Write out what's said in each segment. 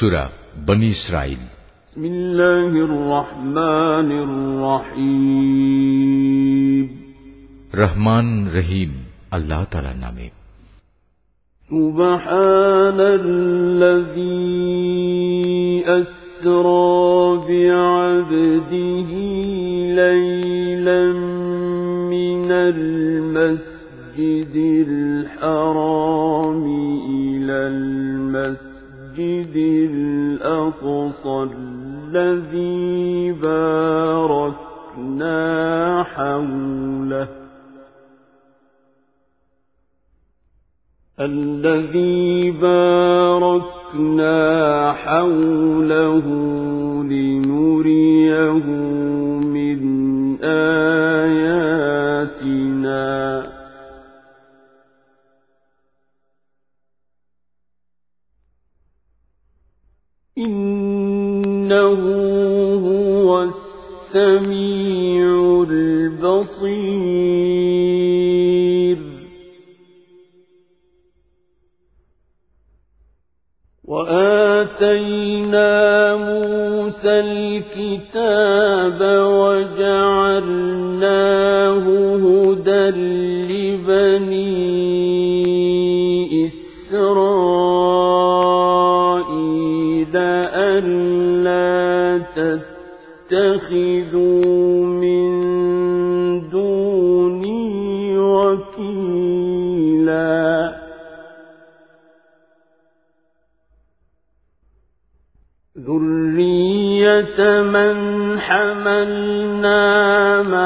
سورة بني إسرائيل. بسم الله الرحمن الرحيم. رحمن رحيم الله تعالى نامه سبحان الذي أسرى بعبده ليلا من المسجد الحرام. المسجد الأقصى الذي باركنا حوله. الذي باركنا حوله لنريه السميع البصير. وآتينا موسى الكتاب وجعلناه هدى لبني إسرائيل ألا تتخذوا من دوني وكيلا. ذرية من حملنا مع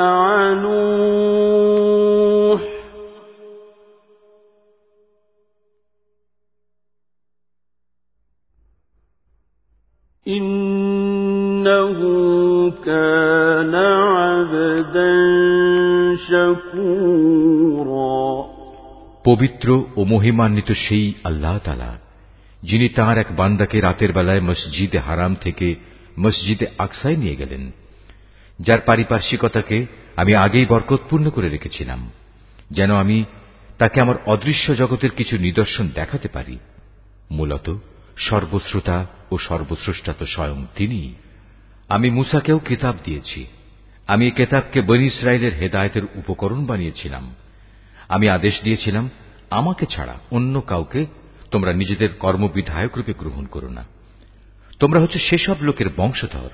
পবিত্র ও মহিমান্বিত সেই আল্লাহ তালা যিনি তাঁর এক বান্দাকে রাতের বেলায় মসজিদে হারাম থেকে মসজিদে আকসায় নিয়ে গেলেন, যার পারিপার্শ্বিকতাকে আমি আগেই বরকতপূর্ণ করে রেখেছিলাম, যেন আমি তাকে আমার অদৃশ্য জগতের কিছু নিদর্শন দেখাতে পারি। মূলত সর্বশ্রোতা ও সর্বস্রষ্টা তো স্বয়ং তিনি আমি মুসাকেও কিতাব দিয়েছি। আমি কেতাবকে বনি ইসরায়েলের হেদায়তের উপকরণ বানিয়েছিলাম। আমি আদেশ দিয়েছিলাম আমাকে ছাড়া অন্য কাউকে তোমরা নিজেদের কর্মবিধায়ক রূপে গ্রহণ করো না তোমরা হচ্ছে সেসব লোকের বংশধর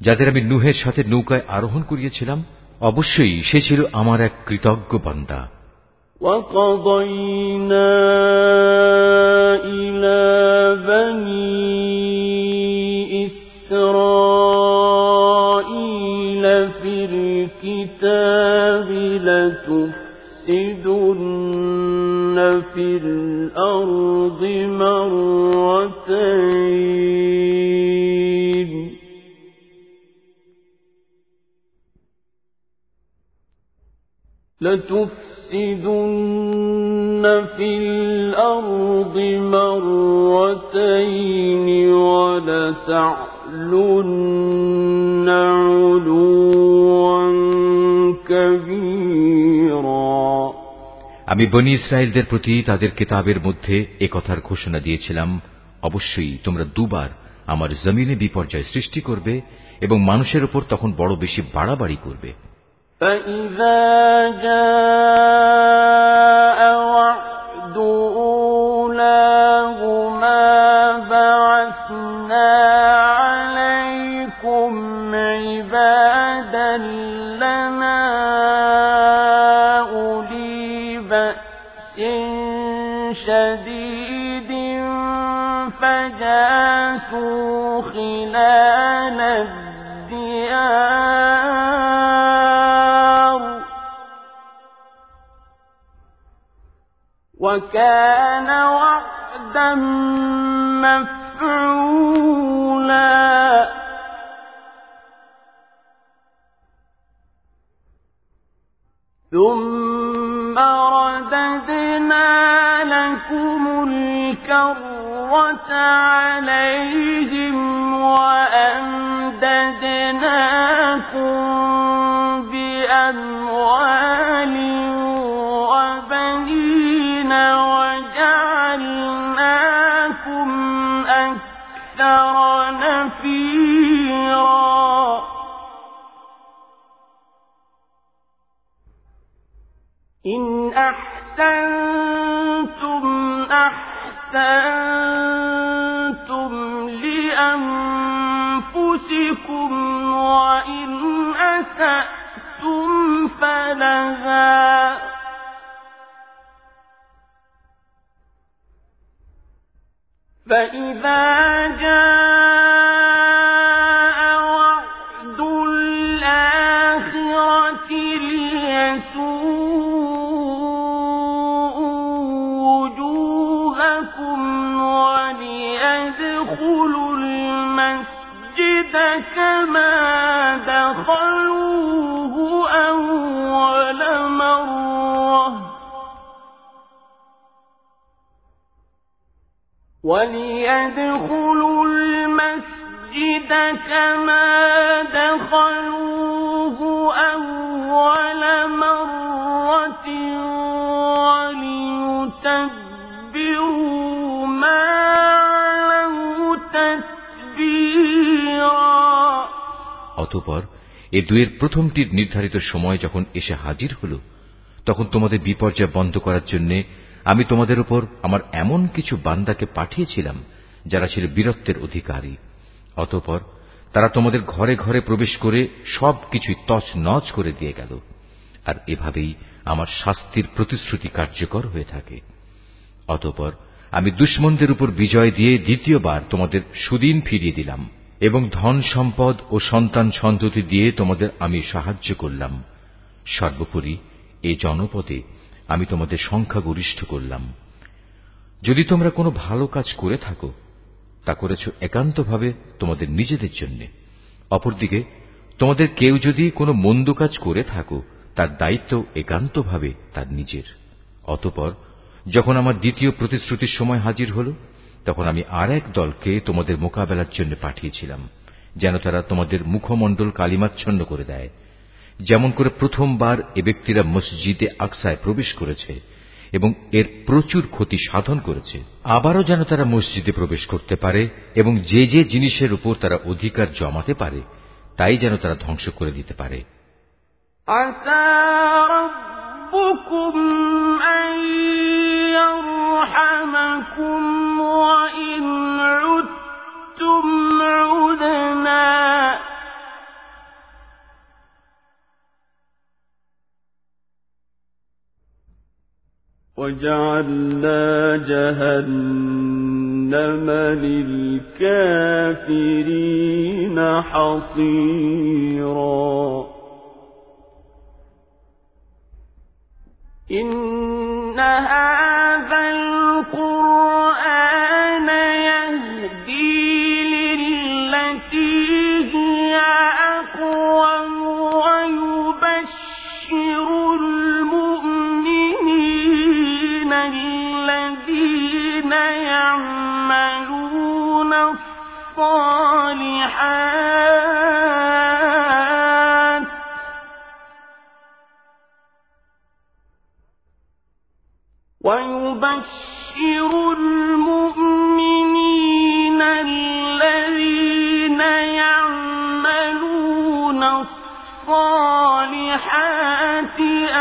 যাদের আমি নুহের সাথে নৌকায় আরোহণ করিয়েছিলাম অবশ্যই সে ছিল আমার এক কৃতজ্ঞ বান্দা وقضينا বনি ইসরায়েলদের প্রতি তাদের কিতাবের মধ্যে এ কথার ঘোষণা দিয়েছিলাম অবশ্যই তোমরা দুবার আমার জমিনে বিপর্যয় সৃষ্টি করবে এবং মানুষের উপর তখন বড় বেশি বাড়াবাড়ি করবে فإذا جاء وكان وليدخلوا المسجد كما دخلوه أول مرة وليتبروا ما علوا تتبيرا অতপর এ দুয়ের প্রথমটির নির্ধারিত সময় যখন এসে হাজির হল তখন তোমাদের বিপর্যয় বন্ধ করার জন্য আমি তোমাদের উপর আমার এমন কিছু বান্দাকে পাঠিয়েছিলাম, যারা ছিল বীরত্বের অধিকারী। অতপর তারা তোমাদের ঘরে ঘরে প্রবেশ করে সব কিছুই তছ নচ করে দিয়ে গেল, আর এভাবেই আমার শাস্তির প্রতিশ্রুতি কার্যকর হয়ে থাকে। অতপর আমি দুশ্মনদের উপর বিজয় দিয়ে দ্বিতীয়বার তোমাদের সুদিন ফিরিয়ে দিলাম, এবং ধন সম্পদ ও সন্তান সন্ততি দিয়ে তোমাদের আমি সাহায্য করলাম। সর্বোপরি এ জনপদে আমি তোমাদের সংখ্যাগরিষ্ঠ করলাম। যদি তোমরা কোনো ভালো কাজ করে থাকো, তা করেছ একান্তভাবে তোমাদের নিজেদের জন্য। অপরদিকে, তোমাদের কেউ যদি কোনো মন্দ কাজ করে থাকো, তার দায়িত্ব একান্তভাবে তার নিজের। অতপর, যখন আমার দ্বিতীয় প্রতিশ্রুতির সময় হাজির হল, তখন আমি আর এক দলকে তোমাদের মোকাবেলার জন্য পাঠিয়েছিলাম, যেন তারা তোমাদের মুখমণ্ডল কালিমাচ্ছন্ন করে দেয়। যেমন করে প্রথমবার এ ব্যক্তিরা মসজিদে আকসায় প্রবেশ করেছে এবং এর প্রচুর ক্ষতি সাধন করেছে আবারও যেন তারা মসজিদে প্রবেশ করতে পারে এবং যে যে জিনিসের উপর তারা অধিকার জমাতে পারে তাই যেন তারা ধ্বংস করে দিতে পারে عدنا وجعلنا جهنم للكافرين حصيرا. إن هذا القرآن ويبشر المؤمنين الذين يعملون الصالحات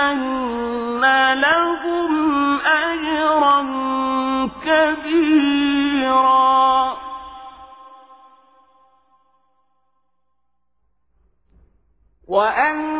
أن وأن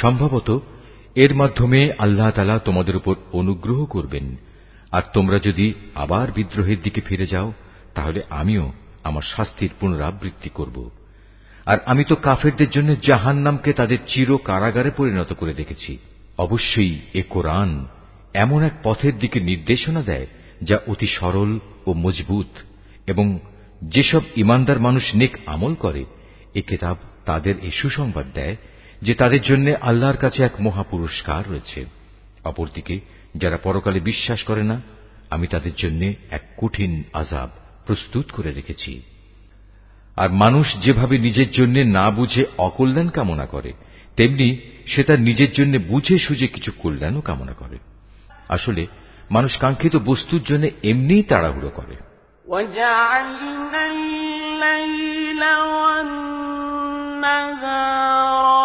সম্ভবত এর মাধ্যমে আল্লাহ তালা তোমাদের উপর অনুগ্রহ করবেন। আর তোমরা যদি আবার বিদ্রোহের দিকে ফিরে যাও, তাহলে আমিও আমার শাস্তির পুনরাবৃত্তি করব। আর আমি তো কাফেরদের জন্য জাহান নামকে তাদের চির কারাগারে পরিণত করে দেখেছি। অবশ্যই এ কোরআন এমন এক পথের দিকে নির্দেশনা দেয়, যা অতি সরল ও মজবুত, এবং যেসব ইমানদার মানুষ নেক আমল করে, এ কেতাব তাদের এ সুসংবাদ দেয় যে তাদের জন্য আল্লাহর কাছে এক মহাপুরস্কার রয়েছে অপরদিকে যারা পরকালে বিশ্বাস করে না আমি তাদের জন্য এক কঠিন আজাব প্রস্তুত করে রেখেছি আর মানুষ যেভাবে নিজের জন্য না বুঝে অকল্যাণ কামনা করে তেমনি সে তার নিজের জন্য বুঝে সুঝে কিছু কল্যাণও কামনা করে আসলে মানুষ কাঙ্ক্ষিত বস্তুর জন্য এমনিই তাড়াহুড়ো করে وجعلنا الليل والنهار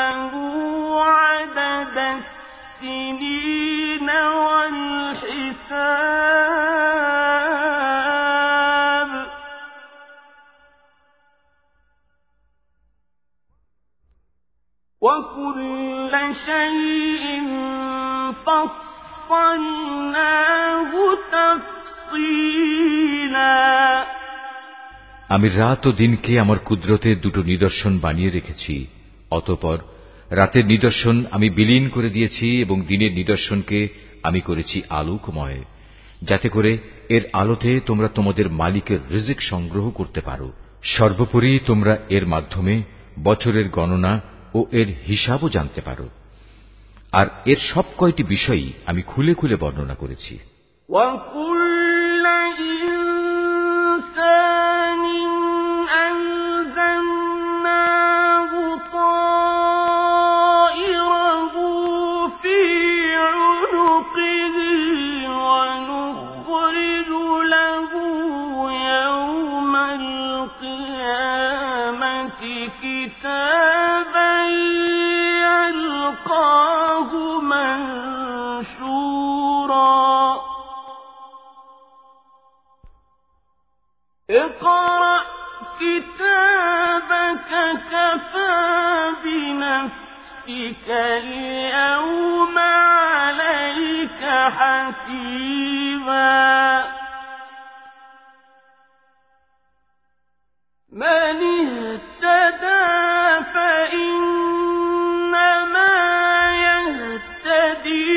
والحساب وكل شيء فصلناه تفصيلا আমি রাত ও দিনকে আমার কুদরতের দুটো নিদর্শন বানিয়ে রেখেছি অতপর রাতের নিদর্শন আমি বিলীন করে দিয়েছি এবং দিনের নিদর্শনকে আমি করেছি আলোকময়, যাতে করে এর আলোতে তোমরা তোমাদের মালিকের রিজিক সংগ্রহ করতে পারো। সর্বোপরি তোমরা এর মাধ্যমে বছরের গণনা ও এর হিসাবও জানতে পারো। আর এর সব কয়টি বিষয়ই আমি খুলে খুলে বর্ণনা করেছি। كفى بنفسك اليوم عليك حسيبا من اهتدى فإنما يهتدي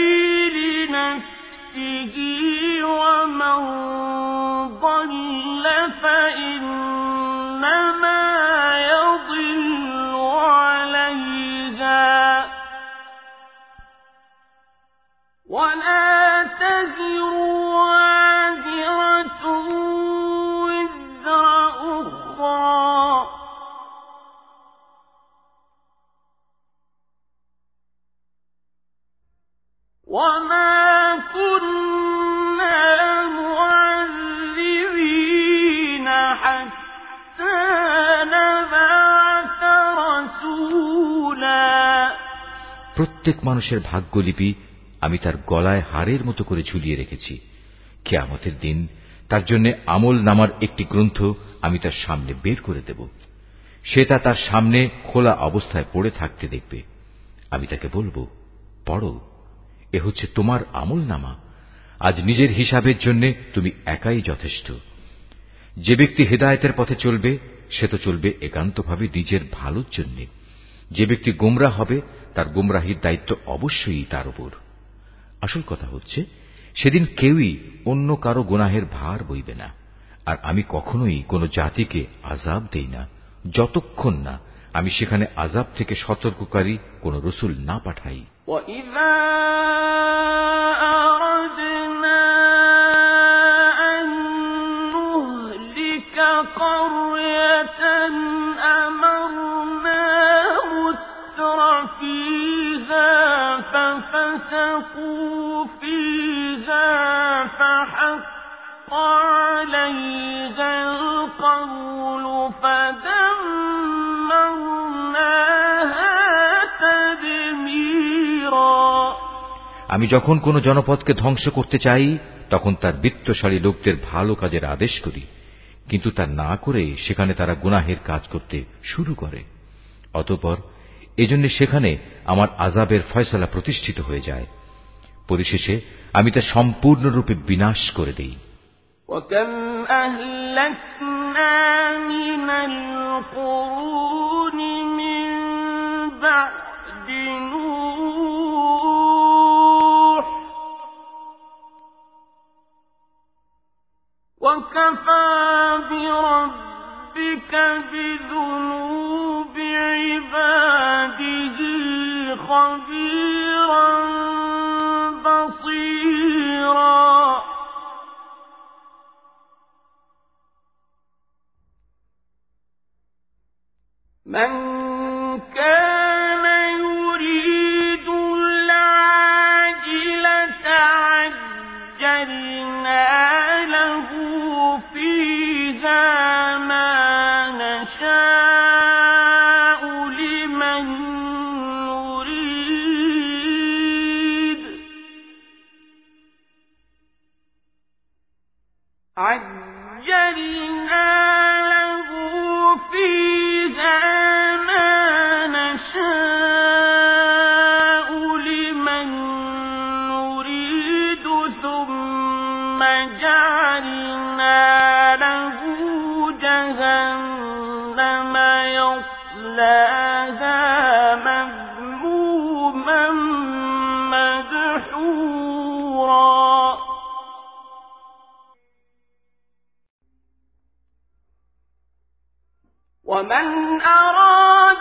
لنفسه ومن প্রত্যেক মানুষের ভাগ্যলিপি আমি তার গলায় হারের মতো করে ঝুলিয়ে রেখেছি। কেয়ামতের দিন তার জন্য আমল নামার একটি গ্রন্থ আমি তার সামনে বের করে দেব। সে তার সামনে খোলা অবস্থায় পড়ে থাকতে দেখবে। আমি তাকে বলব, পড়ো, এ হচ্ছে তোমার আমল নামা। আজ নিজের হিসাবের জন্য তুমি একাই যথেষ্ট। যে ব্যক্তি হেদায়তের পথে চলবে, সে তো চলবে একান্তভাবে নিজের ভালোর জন্য। যে ব্যক্তি গোমরা হবে তার গোমরাহির দায়িত্ব অবশ্যই তার উপর আসল কথা হচ্ছে সেদিন কেউই অন্য কারো গুনাহের ভার বইবে না আর আমি কখনোই কোনো জাতিকে আজাব দেই না যতক্ষণ না আমি সেখানে আজাব থেকে সতর্ককারী কোন রসুল না পাঠাই وإذا আমি যখন কোন জনপদকে ধ্বংস করতে চাই তখন তার বৃত্তশালী লোকদের ভালো কাজের আদেশ করি কিন্তু তা না করে সেখানে তারা গুনাহের কাজ করতে শুরু করে অতপর এজন্য সেখানে আমার আজাবের ফয়সলা প্রতিষ্ঠিত হয়ে যায় পরিশেষে আমি তা সম্পূর্ণরূপে বিনাশ করে দিই وكم أهلكنا من القرون وكفى بربك بذنوب عباده خبيرا بصيرا من كان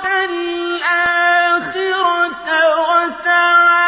الآخرة وسعى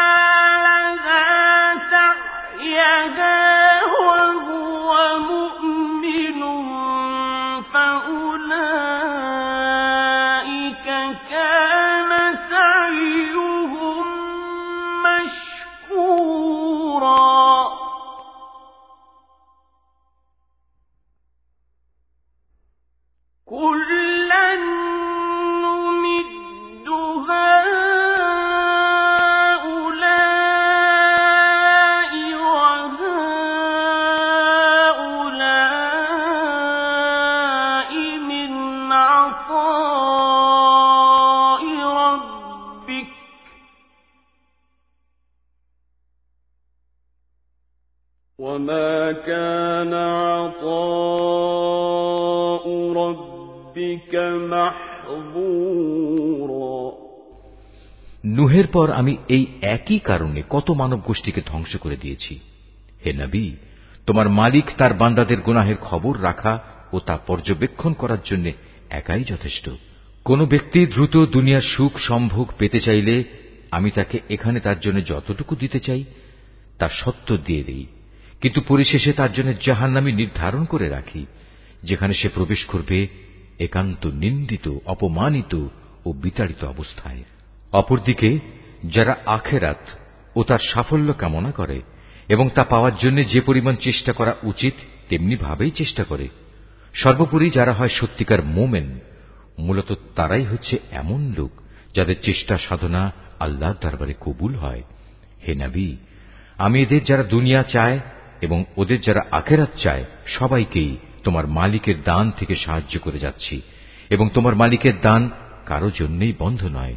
পর আমি এই একই কারণে কত মানব গোষ্ঠীকে ধ্বংস করে দিয়েছি। হে নবী, তোমার মালিক তার বান্দাদের গুনাহের খবর রাখা ও তা পর্যবেক্ষণ করার জন্য একাই যথেষ্ট। কোন ব্যক্তি দ্রুত দুনিয়ার সুখ সম্ভোগ পেতে চাইলে আমি তাকে এখানে তার জন্য যতটুকু দিতে চাই, তা সত্য দিয়ে দিই। কিন্তু পরিশেষে তার জন্য জাহান্নামি নির্ধারণ করে রাখি, যেখানে সে প্রবেশ করবে একান্ত নিন্দিত, অপমানিত ও বিতাড়িত অবস্থায়। অপরদিকে যারা আখেরাত ও তার সাফল্য কামনা করে এবং তা পাওয়ার জন্য যে পরিমাণ চেষ্টা করা উচিত, তেমনি ভাবেই চেষ্টা করে। সর্বোপরি যারা হয় সত্যিকার মোমেন, মূলত তারাই হচ্ছে এমন লোক যাদের চেষ্টা সাধনা আল্লাহর দরবারে কবুল হয়। হে নবী, আমি এদের যারা দুনিয়া চায় এবং ওদের যারা আখেরাত চায়, সবাইকেই তোমার মালিকের দান থেকে সাহায্য করে যাচ্ছি এবং তোমার মালিকের দান কারও জন্যই বন্ধ নয়।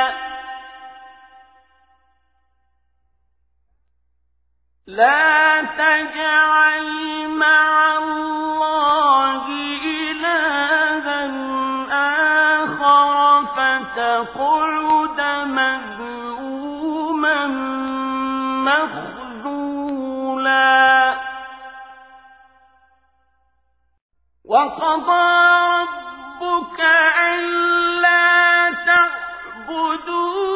لا تجعل مع الله إلها آخر مخذولا. وقضى ربك ألا تعبدون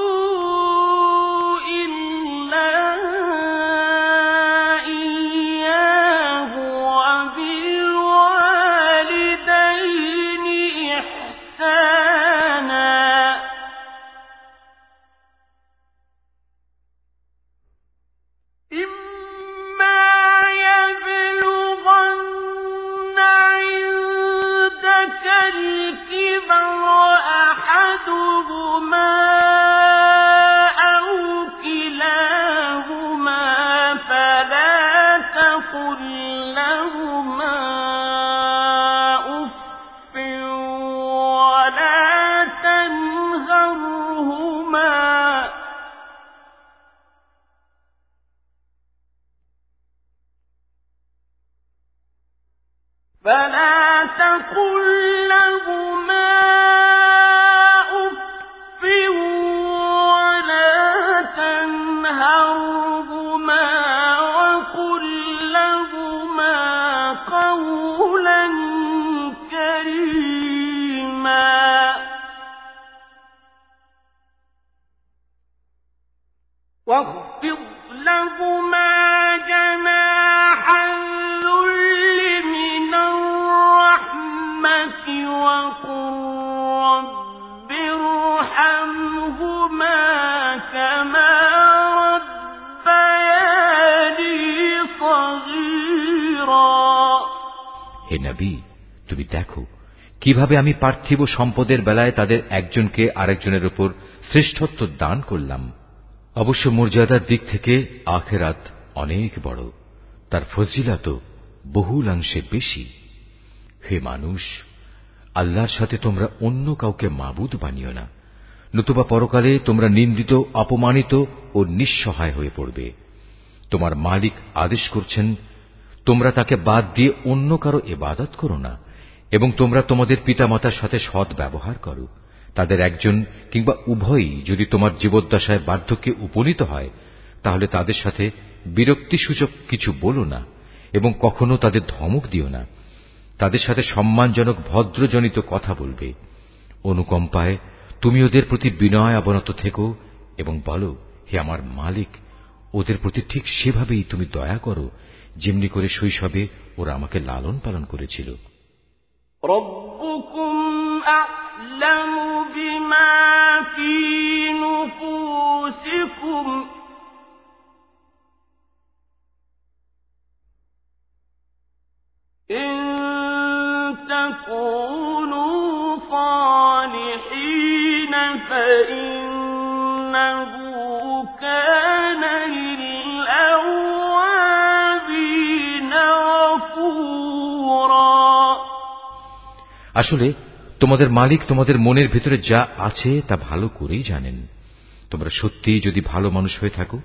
কীভাবে আমি পার্থিব সম্পদের বেলায় তাদের একজনকে আরেকজনের উপর শ্রেষ্ঠত্ব দান করলাম। অবশ্য মর্যাদার দিক থেকে আখেরাত অনেক বড়, তার ফজিলাত বহুলাংশে বেশি। হে মানুষ, আল্লাহর সাথে তোমরা অন্য কাউকে মাবুদ বানিও না, নতুবা পরকালে তোমরা নিন্দিত, অপমানিত ও নিঃসহায় হয়ে পড়বে। তোমার মালিক আদেশ করছেন, তোমরা তাকে বাদ দিয়ে অন্য কারও এবাদত করো না। এবং তোমরা তোমাদের পিতামাতার সাথে সৎ ব্যবহার করো। তাদের একজন কিংবা উভয়ই যদি তোমার জীবদ্দশায় বার্ধক্যে উপনীত হয়, তাহলে তাদের সাথে বিরক্তিসূচক কিছু বলো না এবং কখনো তাদের ধমক দিও না। তাদের সাথে সম্মানজনক ভদ্রজনিত কথা বলবে। অনুকম্পায়, তুমি ওদের প্রতি বিনয় অবনত থেকো এবং বলো, হে আমার মালিক, ওদের প্রতি ঠিক সেভাবেই তুমি দয়া করো। যেমনি করে শৈশবে ওরা আমাকে লালন পালন করেছিল। ربكم أعلم بما في نفوسكم. إن تكونوا صالحين فإنه আসলে তোমাদের মালিক তোমাদের মনের ভিতরে যা আছে তা ভালো করেই জানেন তোমরা সত্যিই যদি ভালো মানুষ হয়ে থাকো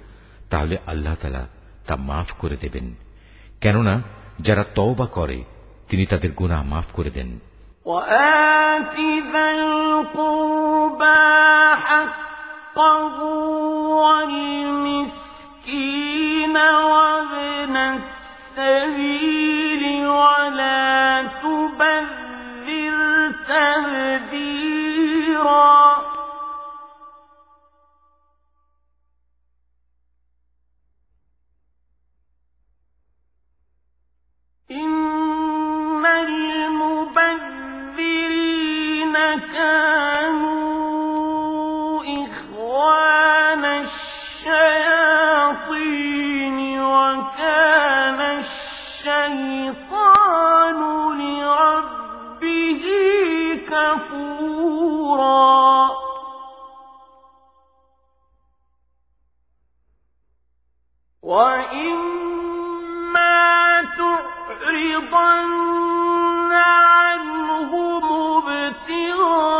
তাহলে আল্লাহ তালা তা মাফ করে দেবেন কেননা যারা তওবা করে তিনি তাদের গুনাহ মাফ করে দেন وآت ذا القربى حقه والمسكين وابن السبيل تهديرا إن وإما تعرضن عنهم ابتغاء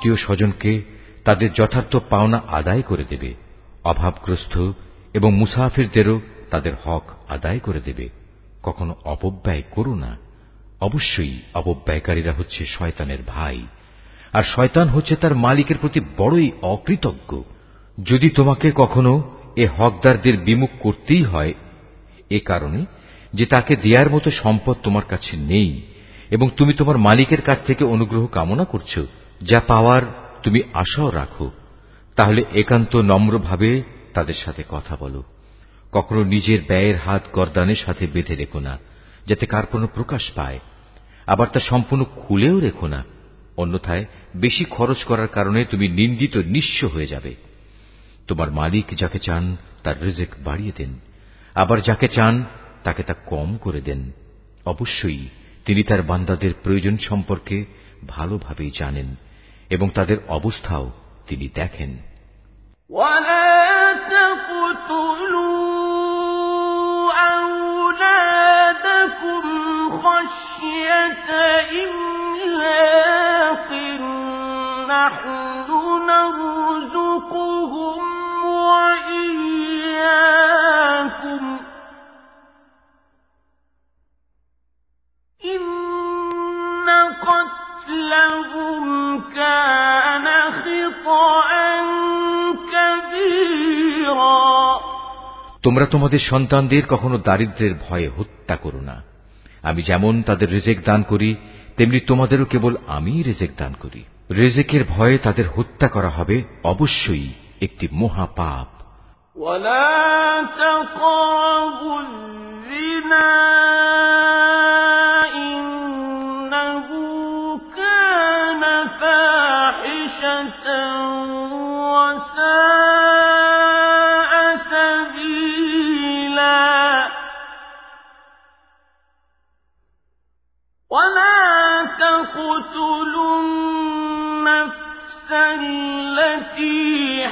আত্মীয় স্বজনকে তাদের যথার্থ পাওনা আদায় করে দেবে, অভাবগ্রস্ত এবং মুসাফিরদেরও তাদের হক আদায় করে দেবে। কখনো অপব্যয় করো না। অবশ্যই অপব্যয়কারীরা হচ্ছে শয়তানের ভাই, আর শয়তান হচ্ছে তার মালিকের প্রতি বড়ই অকৃতজ্ঞ। যদি তোমাকে কখনো এ হকদারদের বিমুখ করতেই হয়, এ কারণে যে তাকে দেয়ার মতো সম্পদ তোমার কাছে নেই এবং তুমি তোমার মালিকের কাছ থেকে অনুগ্রহ কামনা করছ যা পাওয়ার তুমি আশাও রাখো, তাহলে একান্ত নম্রভাবে তাদের সাথে কথা বলো। কখনো নিজের ব্যয়ের হাত গরদানের সাথে বেঁধে রেখো না, যাতে কার কোনো প্রকাশ পায়। আবার তা সম্পূর্ণ খুলেও রেখো না, অন্যথায় বেশি খরচ করার কারণে তুমি নিন্দিত নিঃস্ব হয়ে যাবে। তোমার মালিক যাকে চান তার রিজেক বাড়িয়ে দেন, আবার যাকে চান তাকে তা কম করে দেন। অবশ্যই তিনি তার বান্দাদের প্রয়োজন সম্পর্কে ভালোভাবেই জানেন। এবং তাদের অবস্থাও তিনি দেখেন ولا تقتلوا أولادكم خشية إملاق نحن نرزقهم وإياكم إن قتلهم كان خطأ كبيرا তোমরা তোমাদের সন্তানদের কখনো দারিদ্রের ভয়ে হত্যা করো না আমি যেমন তাদের রেজেক দান করি তেমনি তোমাদেরও কেবল আমিই রেজেক দান করি রেজেকের ভয়ে তাদের হত্যা করা হবে অবশ্যই একটি মহাপাপ ولا تقربوا الزنا تقتلوا النفس التي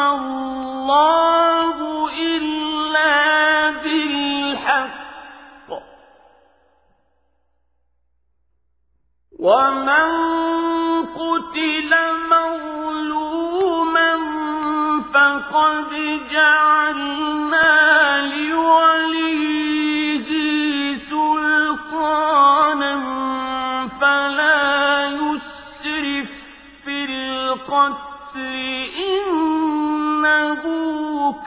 الله إلا بالحق ومن قتل فقد جعلنا لوليه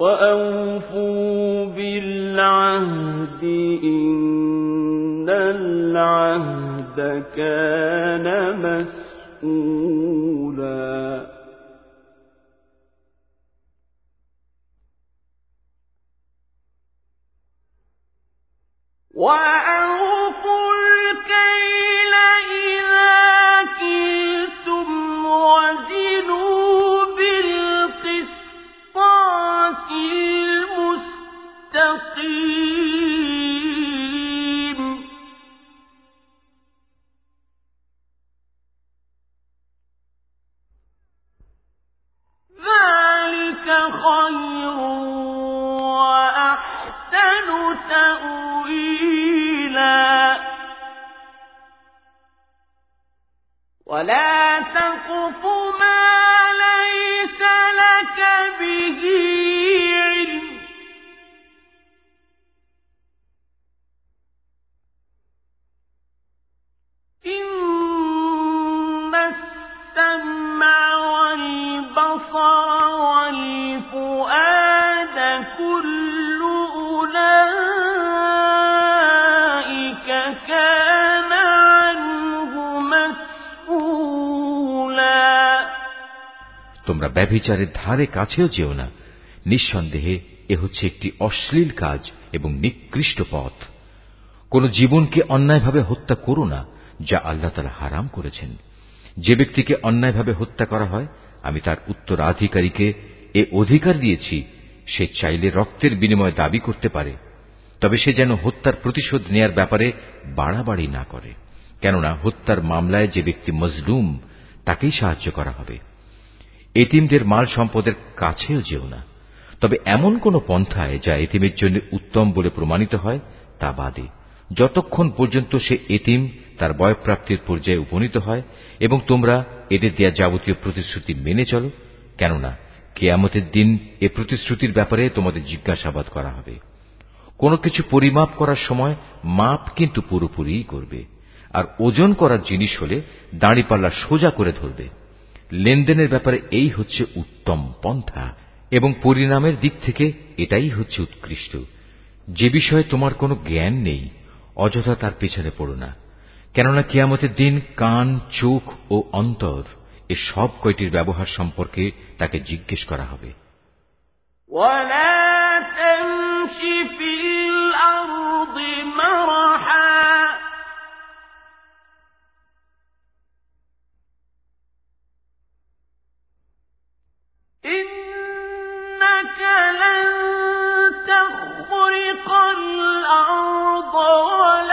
وأوفوا بالعهد إن العهد كان مسؤولا ব্যভিচারের ধারে কাছেও যেও না। নিঃসন্দেহে এ হচ্ছে একটি অশ্লীল কাজ এবং নিকৃষ্ট পথ। কোন জীবনকে অন্যায়ভাবে হত্যা করো না, যা আল্লাহ তালা হারাম করেছেন। যে ব্যক্তিকে অন্যায়ভাবে হত্যা করা হয়, আমি তার উত্তরাধিকারীকে এ অধিকার দিয়েছি, সে চাইলে রক্তের বিনিময়ে দাবি করতে পারে। তবে সে যেন হত্যার প্রতিশোধ নেয়ার ব্যাপারে বাড়াবাড়ি না করে। কেননা হত্যার মামলায় যে ব্যক্তি মজলুম, তাকেই সাহায্য করা হবে। এতিমদের মাল সম্পদের কাছেও যেও না। তবে এমন কোন পন্থায় যা এতিমের জন্য উত্তম বলে প্রমাণিত হয়, তা বাদে। যতক্ষণ পর্যন্ত সে এতিম, তার বয়প্রাপ্তির পর্যায়ে উপনীত হয় এবং তোমরা এদের দেয়া যাবতীয় প্রতিশ্রুতি মেনে চলো, কেননা কেয়ামতের দিন এ প্রতিশ্রুতির ব্যাপারে তোমাদের জিজ্ঞাসাবাদ করা হবে। কোন কিছু পরিমাপ করার সময় মাপ কিন্তু পুরোপুরিই করবে, আর ওজন করার জিনিস হলে দাঁড়িপাল্লা সোজা করে ধরবে। লেনদেনের ব্যাপারে এই হচ্ছে উত্তম পন্থা এবং পরিণামের দিক থেকে এটাই হচ্ছে উৎকৃষ্ট যে বিষয়ে তোমার কোনো জ্ঞান নেই অযথা তার পেছনে পড়ো না কেননা কিয়ামতের দিন কান চোখ ও অন্তর এ সব কয়টির ব্যবহার সম্পর্কে তাকে জিজ্ঞেস করা হবে ولا تمش في إنك لن تخرق الأرض ولن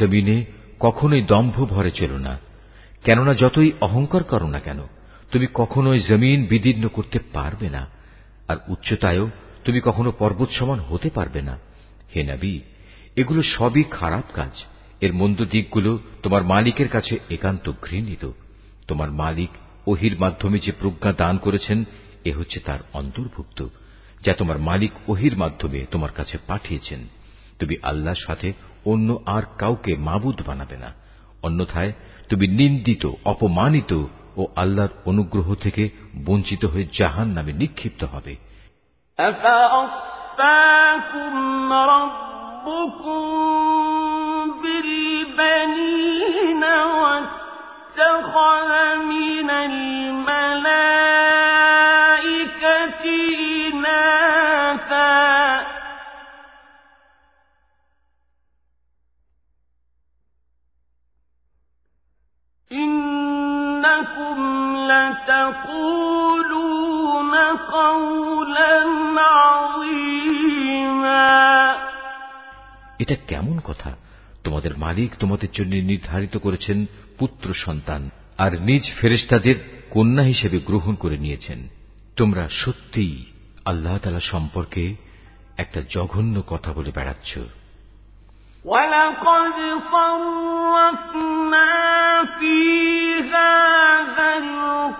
জমিনে কখনোই দম্ভ ভরে চলো না। কেননা যতই অহংকার করো না কেন, তুমি কখনোই জমিন বিদীর্ণ করতে পারবে না, আর উচ্চতায়ও তুমি কখনো পর্বত সমান হতে পারবে না। হে নবী, এগুলো সবই খারাপ কাজ। এর মন্দ দিকগুলো তোমার মালিকের কাছে একান্ত ঘৃণিত। তোমার মালিক ওহির মাধ্যমে যে প্রজ্ঞা দান করেছেন, এ হচ্ছে তার অন্তর্ভুক্ত, যা তোমার মালিক ওহির মাধ্যমে তোমার কাছে পাঠিয়েছেন। তুমি আল্লাহর সাথে অন্য আর কাউকে মাবুদ বানাবে না অন্যথায় তুমি নিন্দিত অপমানিত ও আল্লাহর অনুগ্রহ থেকে বঞ্চিত হয়ে জাহান নামে নিক্ষিপ্ত হবে أفأصفاكم ربكم بالبنين واتخذ من الملائكة এটা কেমন কথা তোমাদের মালিক তোমাদের জন্য নির্ধারিত করেছেন পুত্র সন্তান আর নিজ ফেরেশতাদের কন্যা হিসেবে গ্রহণ করে নিয়েছেন তোমরা সত্যিই আল্লাহ তালা সম্পর্কে একটা জঘন্য কথা বলে বেড়াচ্ছ ولقد صرفنا في هذا لو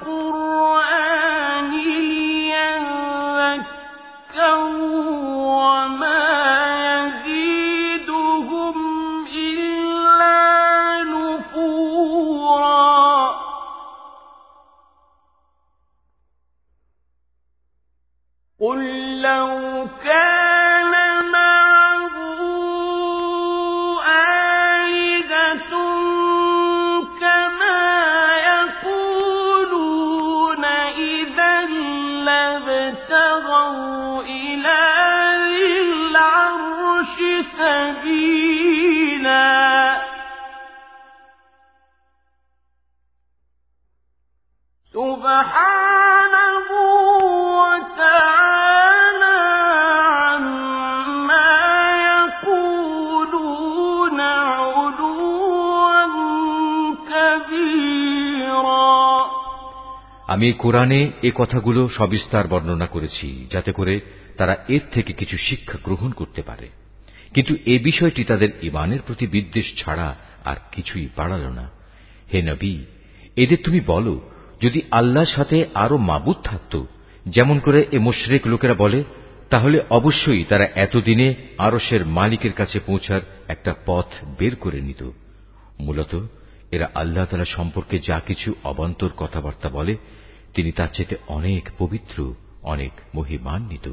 আমি কোরআনে এ কথাগুলো সবিস্তার বর্ণনা করেছি, যাতে করে তারা এর থেকে কিছু শিক্ষা গ্রহণ করতে পারে। কিন্তু এ বিষয়টি তাদের ইমানের প্রতি বিদ্বেষ ছাড়া আর কিছুই বাড়াল না। হে নবী, এদের তুমি বলো, যদি আল্লাহর সাথে আরও মাবুদ থাকত, যেমন করে এ মুশরেক লোকেরা বলে, তাহলে অবশ্যই তারা এতদিনে আরসের মালিকের কাছে পৌঁছার একটা পথ বের করে নিত। মূলত এরা আল্লাহ তালা সম্পর্কে যা কিছু অবান্তর কথাবার্তা বলে তিনি তার চেতে অনেক পবিত্র অনেক মহিমান্বিত।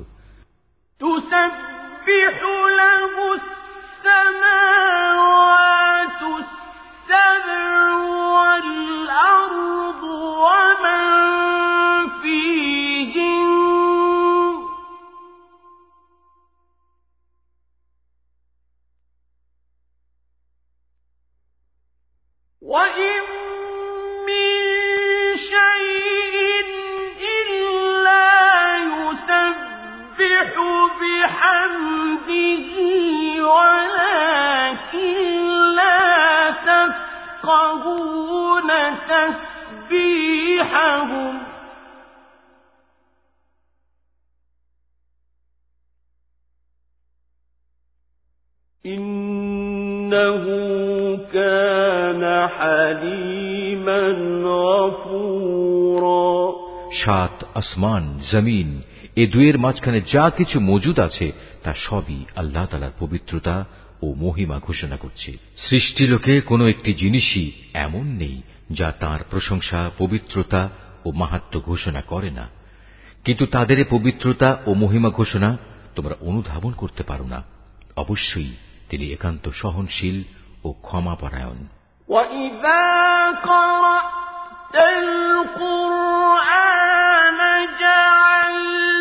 জমিন এ দুয়ের মাঝখানে যা কিছু মজুদ আছে তা সবই আল্লাহ তালার পবিত্রতা ও মহিমা ঘোষণা করছে সৃষ্টিলোকে কোনো একটি জিনিসই এমন নেই যা তার প্রশংসা পবিত্রতা ও মাহাত্ম ঘোষণা করে না কিন্তু তাদের এ পবিত্রতা ও মহিমা ঘোষণা তোমরা অনুধাবন করতে পারো না অবশ্যই তিনি একান্ত সহনশীল ও ক্ষমাপরায়ণ وإذا قرأت القرآن جعلنا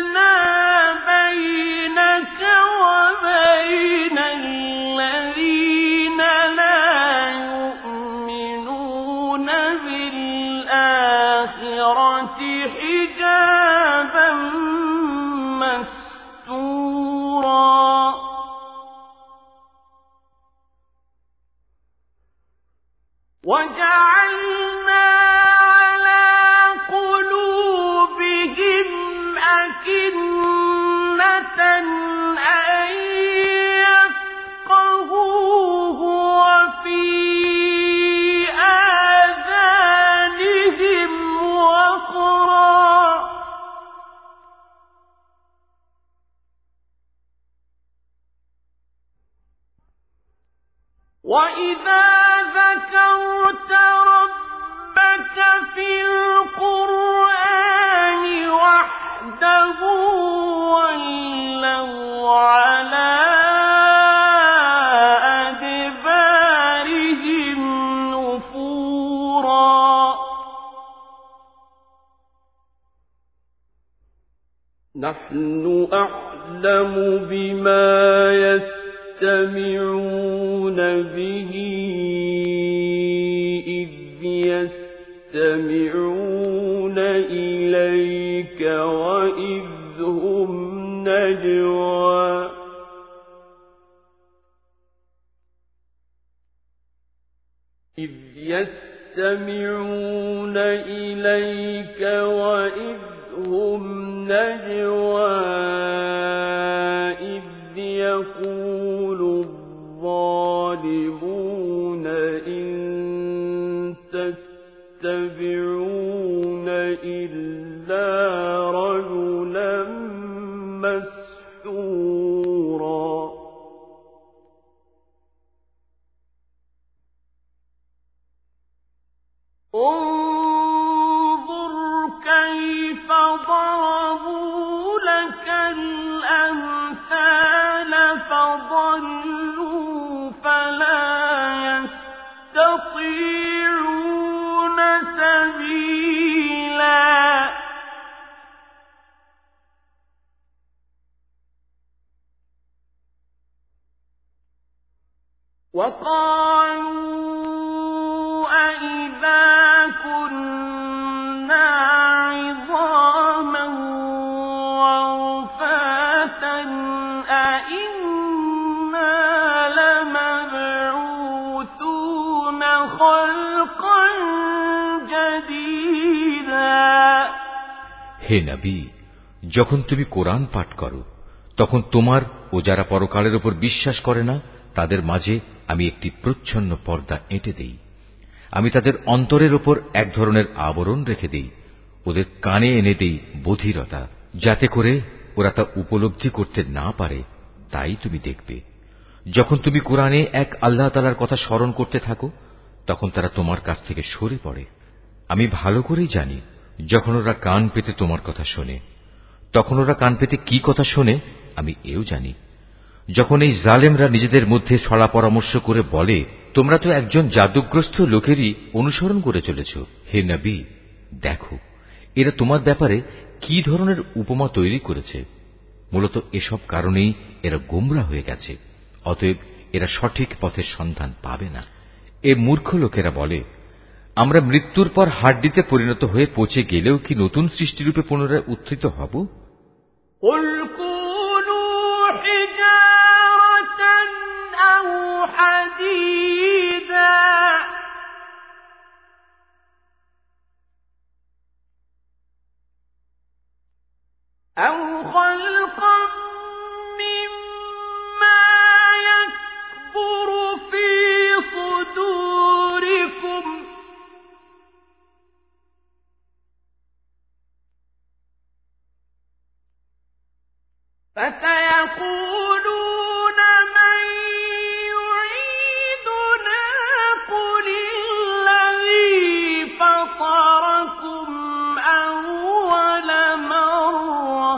নবী যখন তুমি কোরআন পাঠ করো, তখন তোমার ও যারা পরকালের ওপর বিশ্বাস করে না, তাদের মাঝে আমি একটি প্রচ্ছন্ন পর্দা এঁটে দেই। আমি তাদের অন্তরের ওপর এক ধরনের আবরণ রেখে দেই, ওদের কানে এনে দেই বধিরতা, যাতে করে ওরা তা উপলব্ধি করতে না পারে, তাই তুমি দেখবে। যখন তুমি কোরআনে এক আল্লাহ তালার কথা স্মরণ করতে থাকো, তখন তারা তোমার কাছ থেকে সরে পড়ে। আমি ভালো করেই জানি যখন ওরা কান পেতে তোমার কথা শোনে, তখন ওরা কান পেতে কি কথা শোনে, আমি এও জানি। যখন এই জালেমরা নিজেদের মধ্যে ছড়া পরামর্শ করে বলে, তোমরা তো একজন জাদুগ্রস্ত লোকেরই অনুসরণ করে চলেছ। হে নবী, দেখো, এরা তোমার ব্যাপারে কি ধরনের উপমা তৈরি করেছে। মূলত এসব কারণেই এরা গোমরা হয়ে গেছে, অতএব এরা সঠিক পথের সন্ধান পাবে না। এ মূর্খ লোকেরা বলে আমরা মৃত্যুর পর হাড্ডিতে পরিণত হয়ে পচে গেলেও কি নতুন সৃষ্টিরূপে পুনরায় উত্থিত হব قل كونوا حجارة أو حديدا أو خلقا مما يكبر في صدوركم فسيقولون من يعيدنا قل الذي فطركم أول مرة.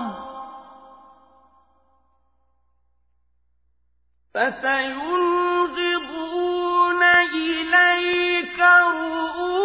فسينغضون إليك رؤوسهم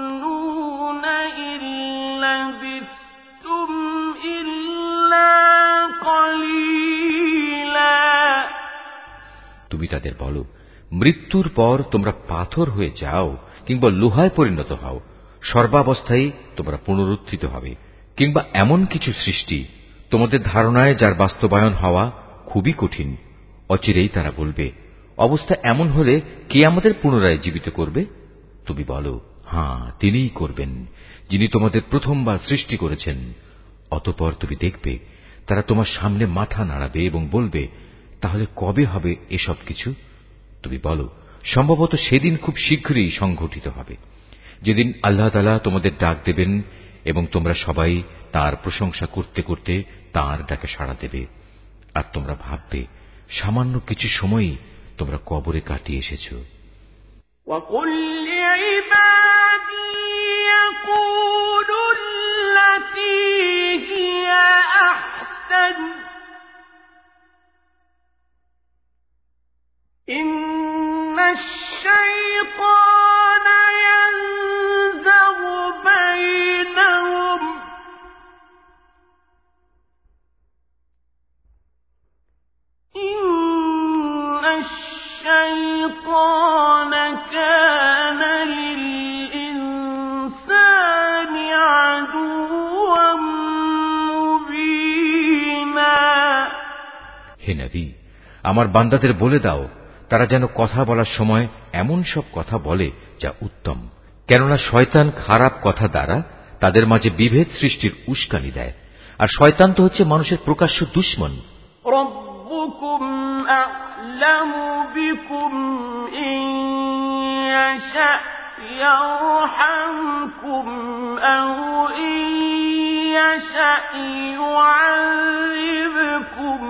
তুমি তাদের বলো, মৃত্যুর পর তোমরা পাথর হয়ে যাও কিংবা লোহায় পরিণত হও, সর্বাবস্থায় তোমরা পুনরুত্থিত হবে, কিংবা এমন কিছু সৃষ্টি তোমাদের ধারণায় যার বাস্তবায়ন হওয়া খুবই কঠিন। অচিরেই তারা বলবে, অবস্থা এমন হলে কে আমাদের পুনরায় জীবিত করবে? তুমি বলো হ্যাঁ তিনিই করবেন, যিনি তোমাদের প্রথমবার সৃষ্টি করেছেন। অতপর তুমি দেখবে, তারা তোমার সামনে মাথা নাড়াবে এবং বলবে তাহলে কবে হবে এসব কিছু তুমি বলো সম্ভবত সেদিন খুব শীঘ্রই সংঘটিত হবে যেদিন আল্লাহ তালা তোমাদের ডাক দেবেন এবং তোমরা সবাই তার প্রশংসা করতে করতে তার ডাকে সাড়া দেবে আর তোমরা ভাববে সামান্য কিছু সময়ই তোমরা কবরে কাটিয়ে এসেছ وقل لعبادي يقولوا التي هي أحسن إن الشيطان ينزغ بينهم إن الشيطان كان للإنسان عدوا مبينا হে নবী আমার বান্দাদের বলে দাও তারা যেন কথা বলার সময় এমন সব কথা বলে যা উত্তম কেননা শয়তান খারাপ কথা দ্বারা তাদের মাঝে বিভেদ সৃষ্টির উস্কানি দেয় আর শয়তান তো হচ্ছে মানুষের প্রকাশ্য দুশ্মন ربكم أعلم بكم إن يشأ يرحمكم أو إن يشأ يعذبكم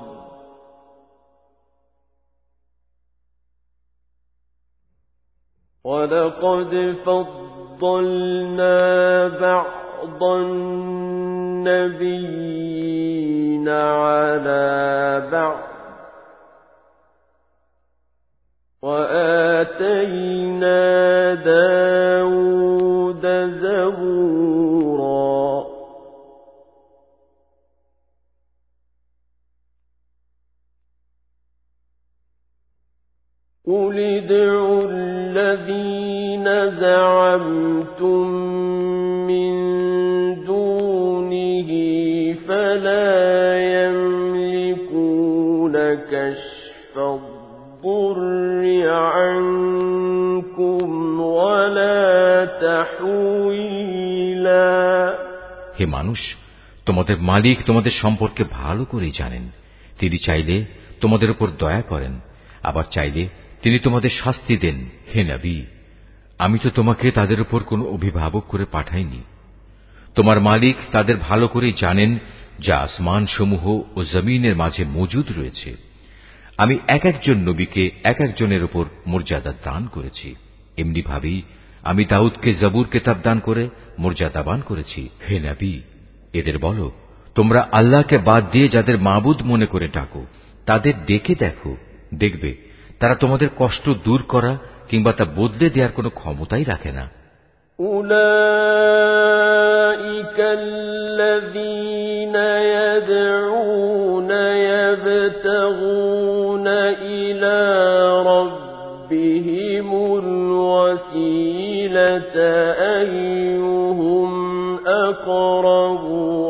ولقد فضلنا بعض النبيين على بعض وآتينا داود زبورا قل ادعوا الذين زعمتم من دونه فلا يملكون كشف الضر عنكم ولا تحويلا হে মানুষ তোমাদের মালিক তোমাদের সম্পর্কে ভালো করেই জানেন তিনি চাইলে তোমাদের উপর দয়া করেন আবার চাইলে তিনি তোমাদের শাস্তি দেন, হে নবী। আমি তো তোমাকে তাদের উপর কোনো অভিভাবক করে পাঠাইনি। তোমার মালিক তাদের ভালো করেই জানেন যা আসমান সমূহ ও জমিনের মাঝে মজুদ রয়েছে। আমি এক একজন নবীকে এক একজনের উপর মর্যাদা দান করেছি। এমনি ভাবেই আমি দাউদকে জবুর কেতাব দান করে মর্যাদাবান করেছি। হে নবী, এদের বলো, তোমরা আল্লাহকে বাদ দিয়ে যাদের মাবুদ মনে করে ডাকো, তাদের ডেকে দেখো, দেখবে তারা তোমাদের কষ্ট দূর করা কিংবা তা বদলে দেওয়ার কোনো ক্ষমতাই রাখে না أولئك الذين يدعون يبتغون إلى ربهم الوسيلة أيهم أقرب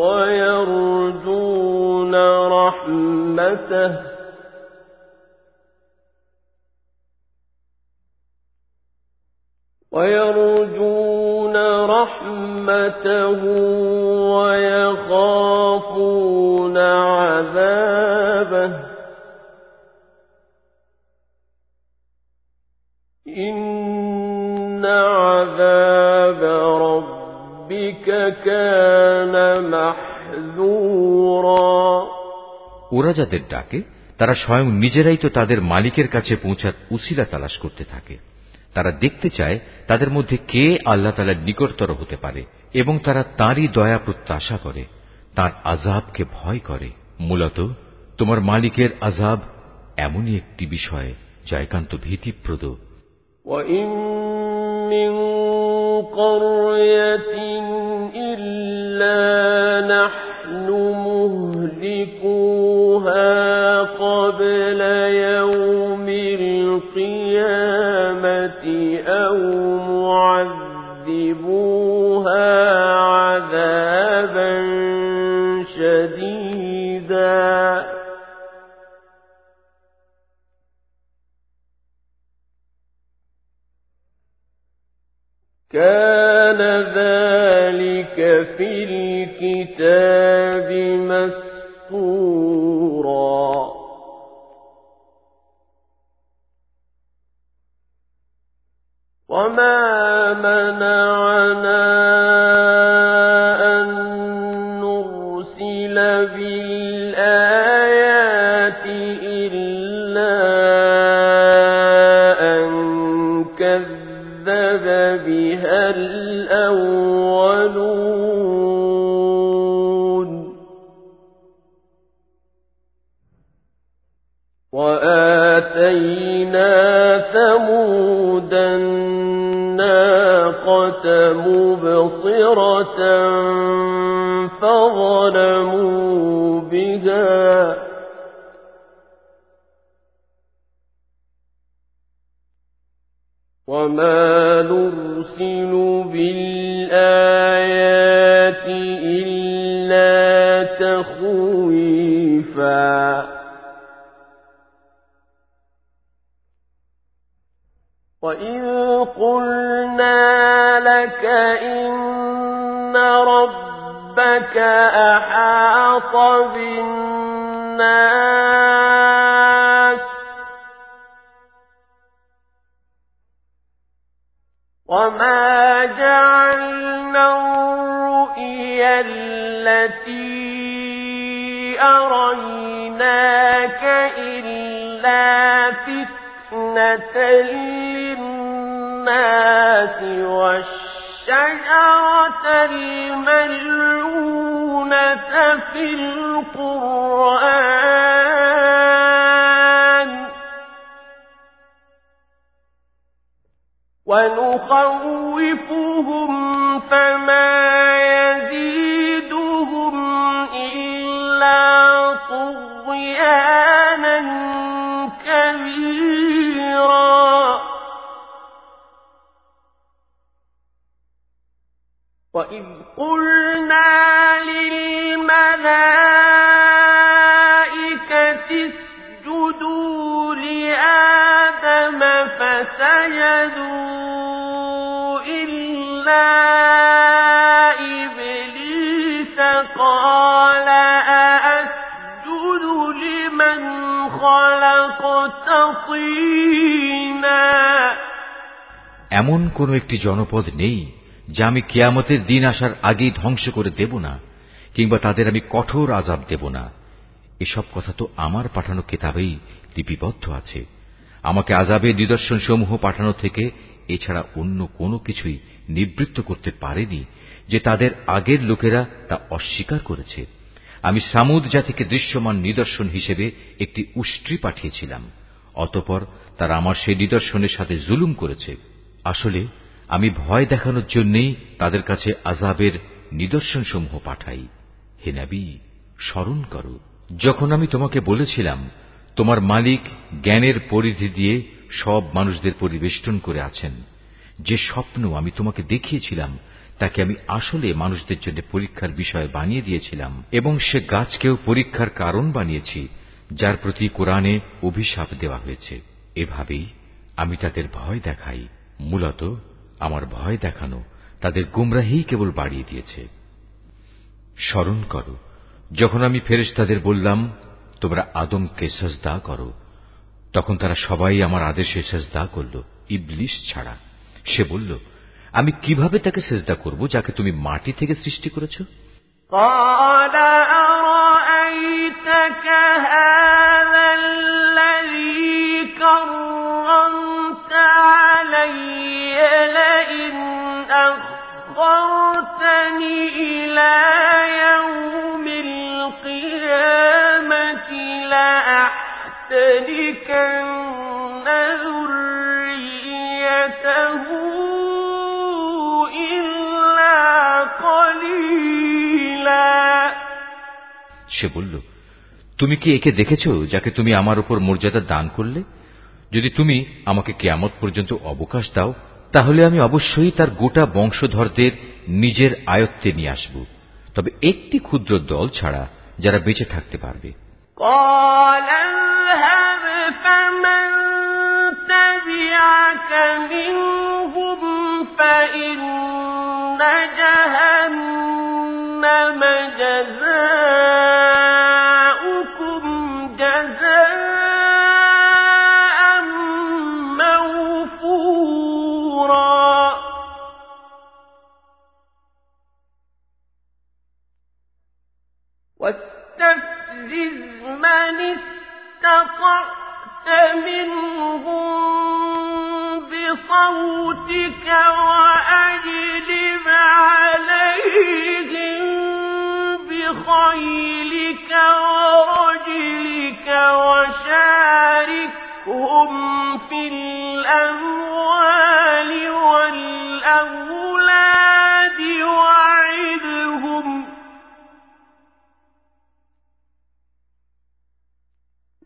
ويرجون رحمته ويرجون رحمته ويخافون عذابه إن عذاب ربك كان محذورا ওরা যাদের ডাকে তারা স্বয়ং নিজেরাই তো তাদের মালিকের কাছে পৌঁছার উসিলা তালাশ করতে থাকে তারা দেখতে চায় তাদের মধ্যে কে আল্লাহ তালার নিকটতর হতে পারে এবং তারা তাঁরই দয়া প্রত্যাশা করে তার আজাবকে ভয় করে মূলত তোমার মালিকের আজাব এমনই একটি বিষয় যা একান্ত ভীতিপ্রদ وإن من قرية إلا نحن مهلكوها قبل يوم القيامة معذبوها عذابا شديدا كان ذلك في الكتاب مسطورا وما منعنا একটি জনপদ নেই, যা আমি কেয়ামতের দিন আসার আগেই ধ্বংস করে দেব না, কিংবা তাদের আমি কঠোর আজাব দেব না। এসব কথা তো আমার পাঠানো কেতাবেই লিপিবদ্ধ আছে। আমাকে আজাবে নিদর্শন সমূহ পাঠানো থেকে এছাড়া অন্য কোনো কিছুই নিবৃত্ত করতে পারেনি, যে তাদের আগের লোকেরা তা অস্বীকার করেছে। আমি সামুদ জাতিকে দৃশ্যমান নিদর্শন হিসেবে একটি উষ্ট্রি পাঠিয়েছিলাম, অতপর তারা আমার সেই নিদর্শনের সাথে জুলুম করেছে। আসলে আমি ভয় দেখানোর জন্যই তাদের কাছে আজাবের নিদর্শনসমূহ পাঠাই। হে নবী, স্মরণ করো, যখন আমি তোমাকে বলেছিলাম, তোমার মালিক জ্ঞানের পরিধি দিয়ে সব মানুষদের পরিবেষ্টন করে আছেন, যে স্বপ্ন আমি তোমাকে দেখিয়েছিলাম, তাকে আমি আসলে মানুষদের জন্য পরীক্ষার বিষয় বানিয়ে দিয়েছিলাম, এবং সে গাছকেও পরীক্ষার কারণ বানিয়েছি, যার প্রতি কোরআনে অভিশাপ দেওয়া হয়েছে। এভাবেই আমি তাদের ভয় দেখাই, মূলত আমার ভয় দেখানো তাদের গুমরাহি কেবল বাড়িয়ে দিয়েছে স্মরণ করো যখন আমি ফেরেশতাদের বললাম তোমরা আদমকে সজদা করো তখন তারা সবাই আমার আদেশে সেজদা করল ইবলিশ ছাড়া সে বলল আমি কিভাবে তাকে সেজদা করব যাকে তুমি মাটি থেকে সৃষ্টি করেছ قال أرأيتك هذا সে বলল তুমি কি একে দেখেছ যাকে তুমি আমার উপর মর্যাদা দান করলে যদি তুমি আমাকে কেয়ামত পর্যন্ত অবকাশ দাও তাহলে আমি অবশ্যই তার গোটা বংশধরদের নিজের আয়ত্তে নিয়ে আসব তবে একটি ক্ষুদ্র দল ছাড়া যারা বেঁচে থাকতে পারবে قال اذهب فمن تبعك منهم فإن جهنم جزاؤكم واستفزز من منهم بصوتك عليهم بخيلك ورجلك وشاركهم في الأموال والأولاد وعدهم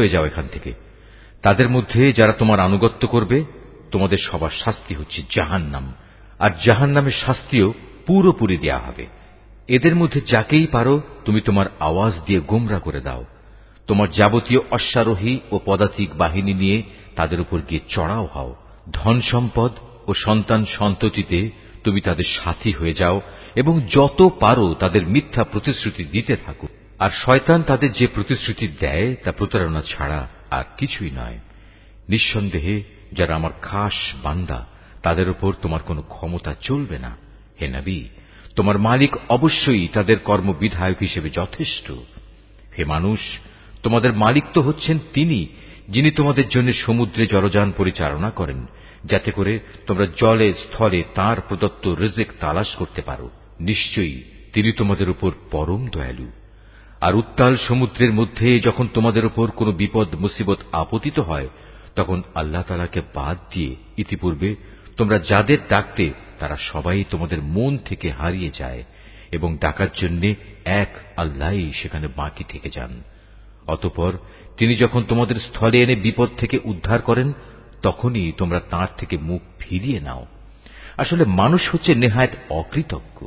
হয়ে যাও এখান থেকে। তাদের মধ্যে যারা তোমার আনুগত্য করবে, তোমাদের সবার শাস্তি হচ্ছে জাহান্নাম। আর জাহান্নামের শাস্তিও পুরোপুরি দেয়া হবে। এদের মধ্যে যাকেই পারো, তুমি তোমার আওয়াজ দিয়ে গোমরা করে দাও। তোমার যাবতীয় অশ্বারোহী ও পদাতিক বাহিনী নিয়ে তাদের উপর গিয়ে চড়াও হও। ধন সম্পদ ও সন্তান সন্ততিতে তুমি তাদের সাথী হয়ে যাও এবং যত পারো তাদের মিথ্যা প্রতিশ্রুতি দিতে থাকো। আর শয়তান তাদের যে প্রতিশ্রুতি দেয় তা প্রতারণা ছাড়া আর কিছুই নয়। নিঃসন্দেহে যারা আমার খাস বান্দা, তাদের উপর তোমার কোনো ক্ষমতা চলবে না। হে নবী, তোমার মালিক অবশ্যই তাদের কর্মবিধায়ক হিসেবে যথেষ্ট। হে মানুষ, তোমাদের মালিক তো হচ্ছেন তিনি, যিনি তোমাদের জন্য সমুদ্রে জলযান পরিচালনা করেন, যাতে করে তোমরা জলে, স্থলে তার প্রদত্ত রেজেক তালাশ করতে পারো। নিশ্চয়ই তিনি তোমাদের উপর পরম দয়ালু। আর উত্তাল সমুদ্রের মধ্যে যখন তোমাদের উপর কোনো বিপদ, মুসিবত আপতিত হয়, তখন আল্লাহ তালাকে বাদ দিয়ে ইতিপূর্বে তোমরা যাদের ডাকতে, তারা সবাই তোমাদের মন থেকে হারিয়ে যায় এবং ডাকার জন্য এক আল্লাহ সেখানে বাকি থেকে যান। অতপর তিনি যখন তোমাদের স্থলে এনে বিপদ থেকে উদ্ধার করেন, তখনই তোমরা তাঁর থেকে মুখ ফিরিয়ে নাও। আসলে মানুষ হচ্ছে নেহায়ত অকৃতজ্ঞ।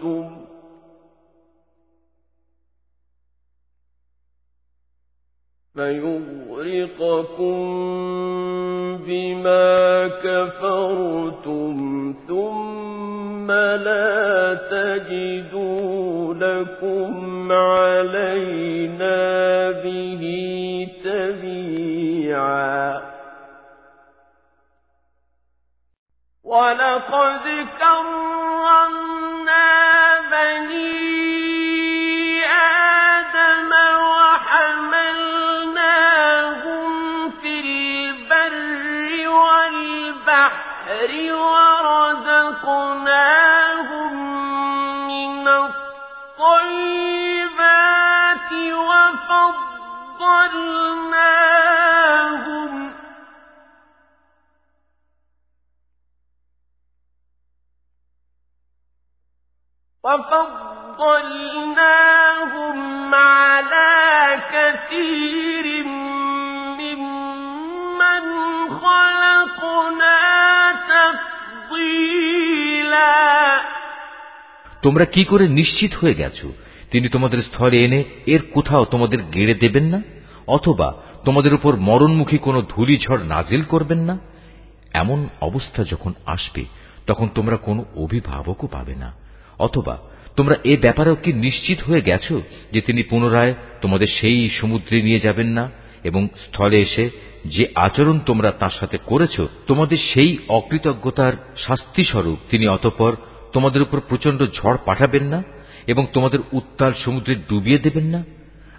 فيغرقكم بما كفرتم ثم لا تجدوا لكم علينا به تبيعا. ولقد كرمنا بني ورزقناهم من الطيبات وفضلناهم. وفضلناهم على كثير ممن خلقنا তোমরা কি করে নিশ্চিত হয়ে গেছো? তিনি তোমাদের স্থলে এনে এর কোথাও তোমাদের গেড়ে দেবেন না? অথবা তোমাদের উপর মরণমুখী কোনো ধূলিঝড় নাজিল করবেন না? এমন অবস্থা যখন আসবে, তখন তোমরা কোনো অভিভাবকও পাবে না। অথবা তোমরা এ ব্যাপারেও কি নিশ্চিত হয়ে গেছ যে তিনি পুনরায় তোমাদের সেই সমুদ্রে নিয়ে যাবেন না? এবং স্থলে এসে যে আচরণ তোমরা তার সাথে করেছ, তোমাদের সেই অকৃতজ্ঞতার শাস্তিস্বরূপ তিনি অতপর তোমাদের উপর প্রচণ্ড ঝড় পাঠাবেন না এবং তোমাদের উত্তাল সমুদ্রে ডুবিয়ে দেবেন না?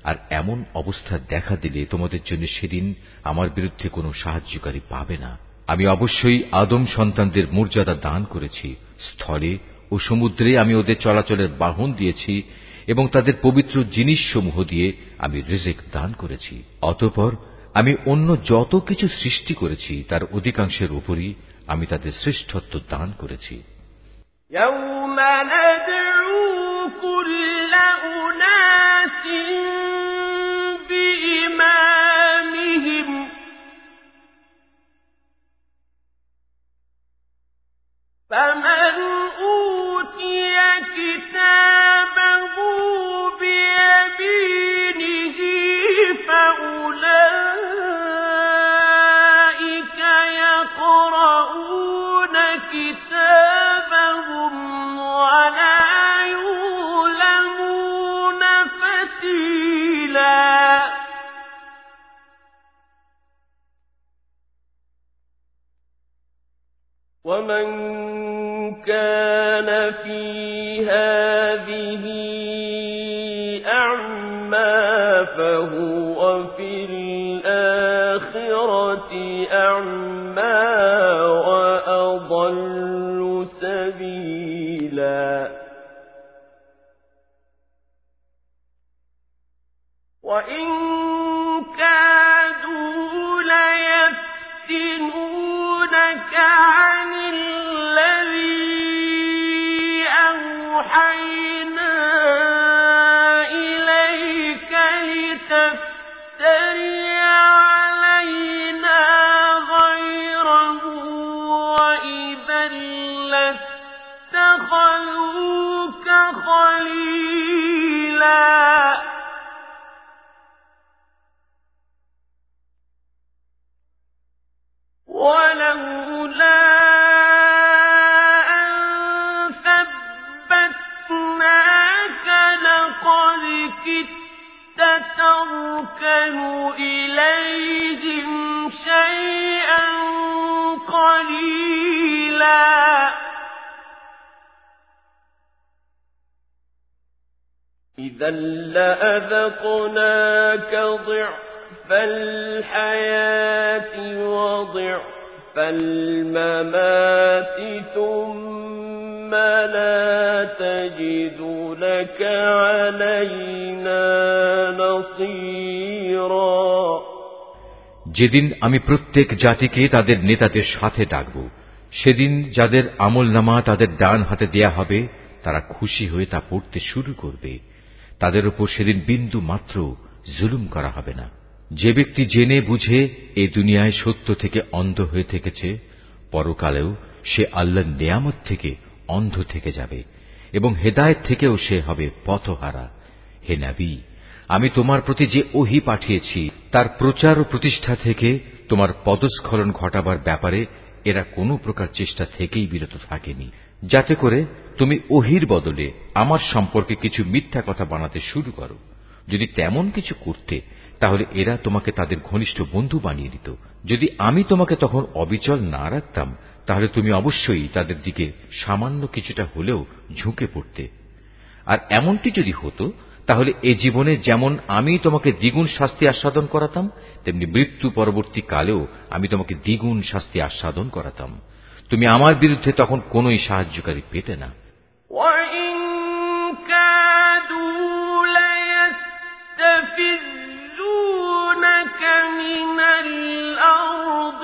আর এমন অবস্থা দেখা দিলে তোমাদের জন্য সেদিন আমার বিরুদ্ধে কোনো সাহায্যকারী পাবে না। আমি অবশ্যই আদম সন্তানদের মর্যাদা দান করেছি। স্থলে ও সমুদ্রে আমি ওদের চলাচলের বাহন দিয়েছি এবং তাদের পবিত্র জিনিসসমূহ দিয়ে আমি রিজেক দান করেছি অতপর আমি অন্য যত কিছু সৃষ্টি করেছি তার অধিকাংশের উপরই আমি তাদের শ্রেষ্ঠত্ব দান করেছি يوم ندعو كل أناس بإمامهم فمن عن إليهم شيئا قليلا إذا لأذقناك ضعف الحياة وضعف الممات ثم لا تجد لك علينا نصيرا যেদিন আমি প্রত্যেক জাতিকে তাদের নেতাদের সাথে ডাকব সেদিন যাদের আমল নামা তাদের ডান হাতে দেয়া হবে তারা খুশি হয়ে তা পড়তে শুরু করবে তাদের উপর সেদিন বিন্দু মাত্র জুলুম করা হবে না যে ব্যক্তি জেনে বুঝে এ দুনিয়ায় সত্য থেকে অন্ধ হয়ে থেকেছে পরকালেও সে আল্লাহর নেয়ামত থেকে অন্ধ থেকে যাবে, এবং হেদায়েত থেকেও সে হবে পথহারা। হে নাবি, আমি তোমার প্রতি যে ওহি পাঠিয়েছি, তার প্রচার ও প্রতিষ্ঠা থেকে তোমার পদস্খলন ঘটাবার ব্যাপারে এরা কোনো প্রকার চেষ্টা থেকেই বিরত থাকেনি। যাতে করে তুমি ওহির বদলে আমার সম্পর্কে কিছু মিথ্যা কথা বানাতে শুরু করো। যদি তেমন কিছু করতে, তাহলে এরা তোমাকে তাদের ঘনিষ্ঠ বন্ধু বানিয়ে দিত। যদি আমি তোমাকে তখন অবিচল না রাখতাম তাহলে তুমি অবশ্যই তাদের দিকে সামান্য কিছুটা হলেও ঝুঁকে পড়তে আর এমনটি যদি হতো তাহলে এ জীবনে যেমন আমি তোমাকে দ্বিগুণ শাস্তি আস্বাদন করাতাম তেমনি মৃত্যু পরবর্তী কালেও আমি তোমাকে দ্বিগুণ শাস্তি আস্বাদন করাতাম তুমি আমার বিরুদ্ধে তখন কোনই সাহায্যকারী পেতে না وإن كادوا ليستفزونك من الأرض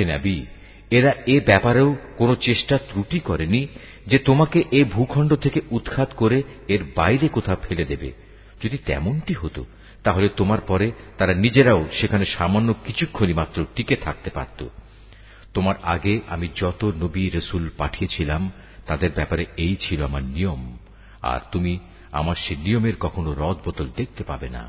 হে নাবি, এরা এ ব্যাপারেও কোনো চেষ্টা ত্রুটি করেনি যে তোমাকে এ ভূখণ্ড থেকে উৎখাত করে এর বাইরে কোথাও ফেলে দেবে। যদি তেমনটি হতো, তাহলে তোমার পরে তারা নিজেরাও সেখানে সামান্য কিছুক্ষণই মাত্র টিকে থাকতে পারত। তোমার আগে আমি যত নবী রসুল পাঠিয়েছিলাম, তাদের ব্যাপারে এই ছিল আমার নিয়ম, আর তুমি আমার সে নিয়মের কখনো রদ বোতল দেখতে পাবে না।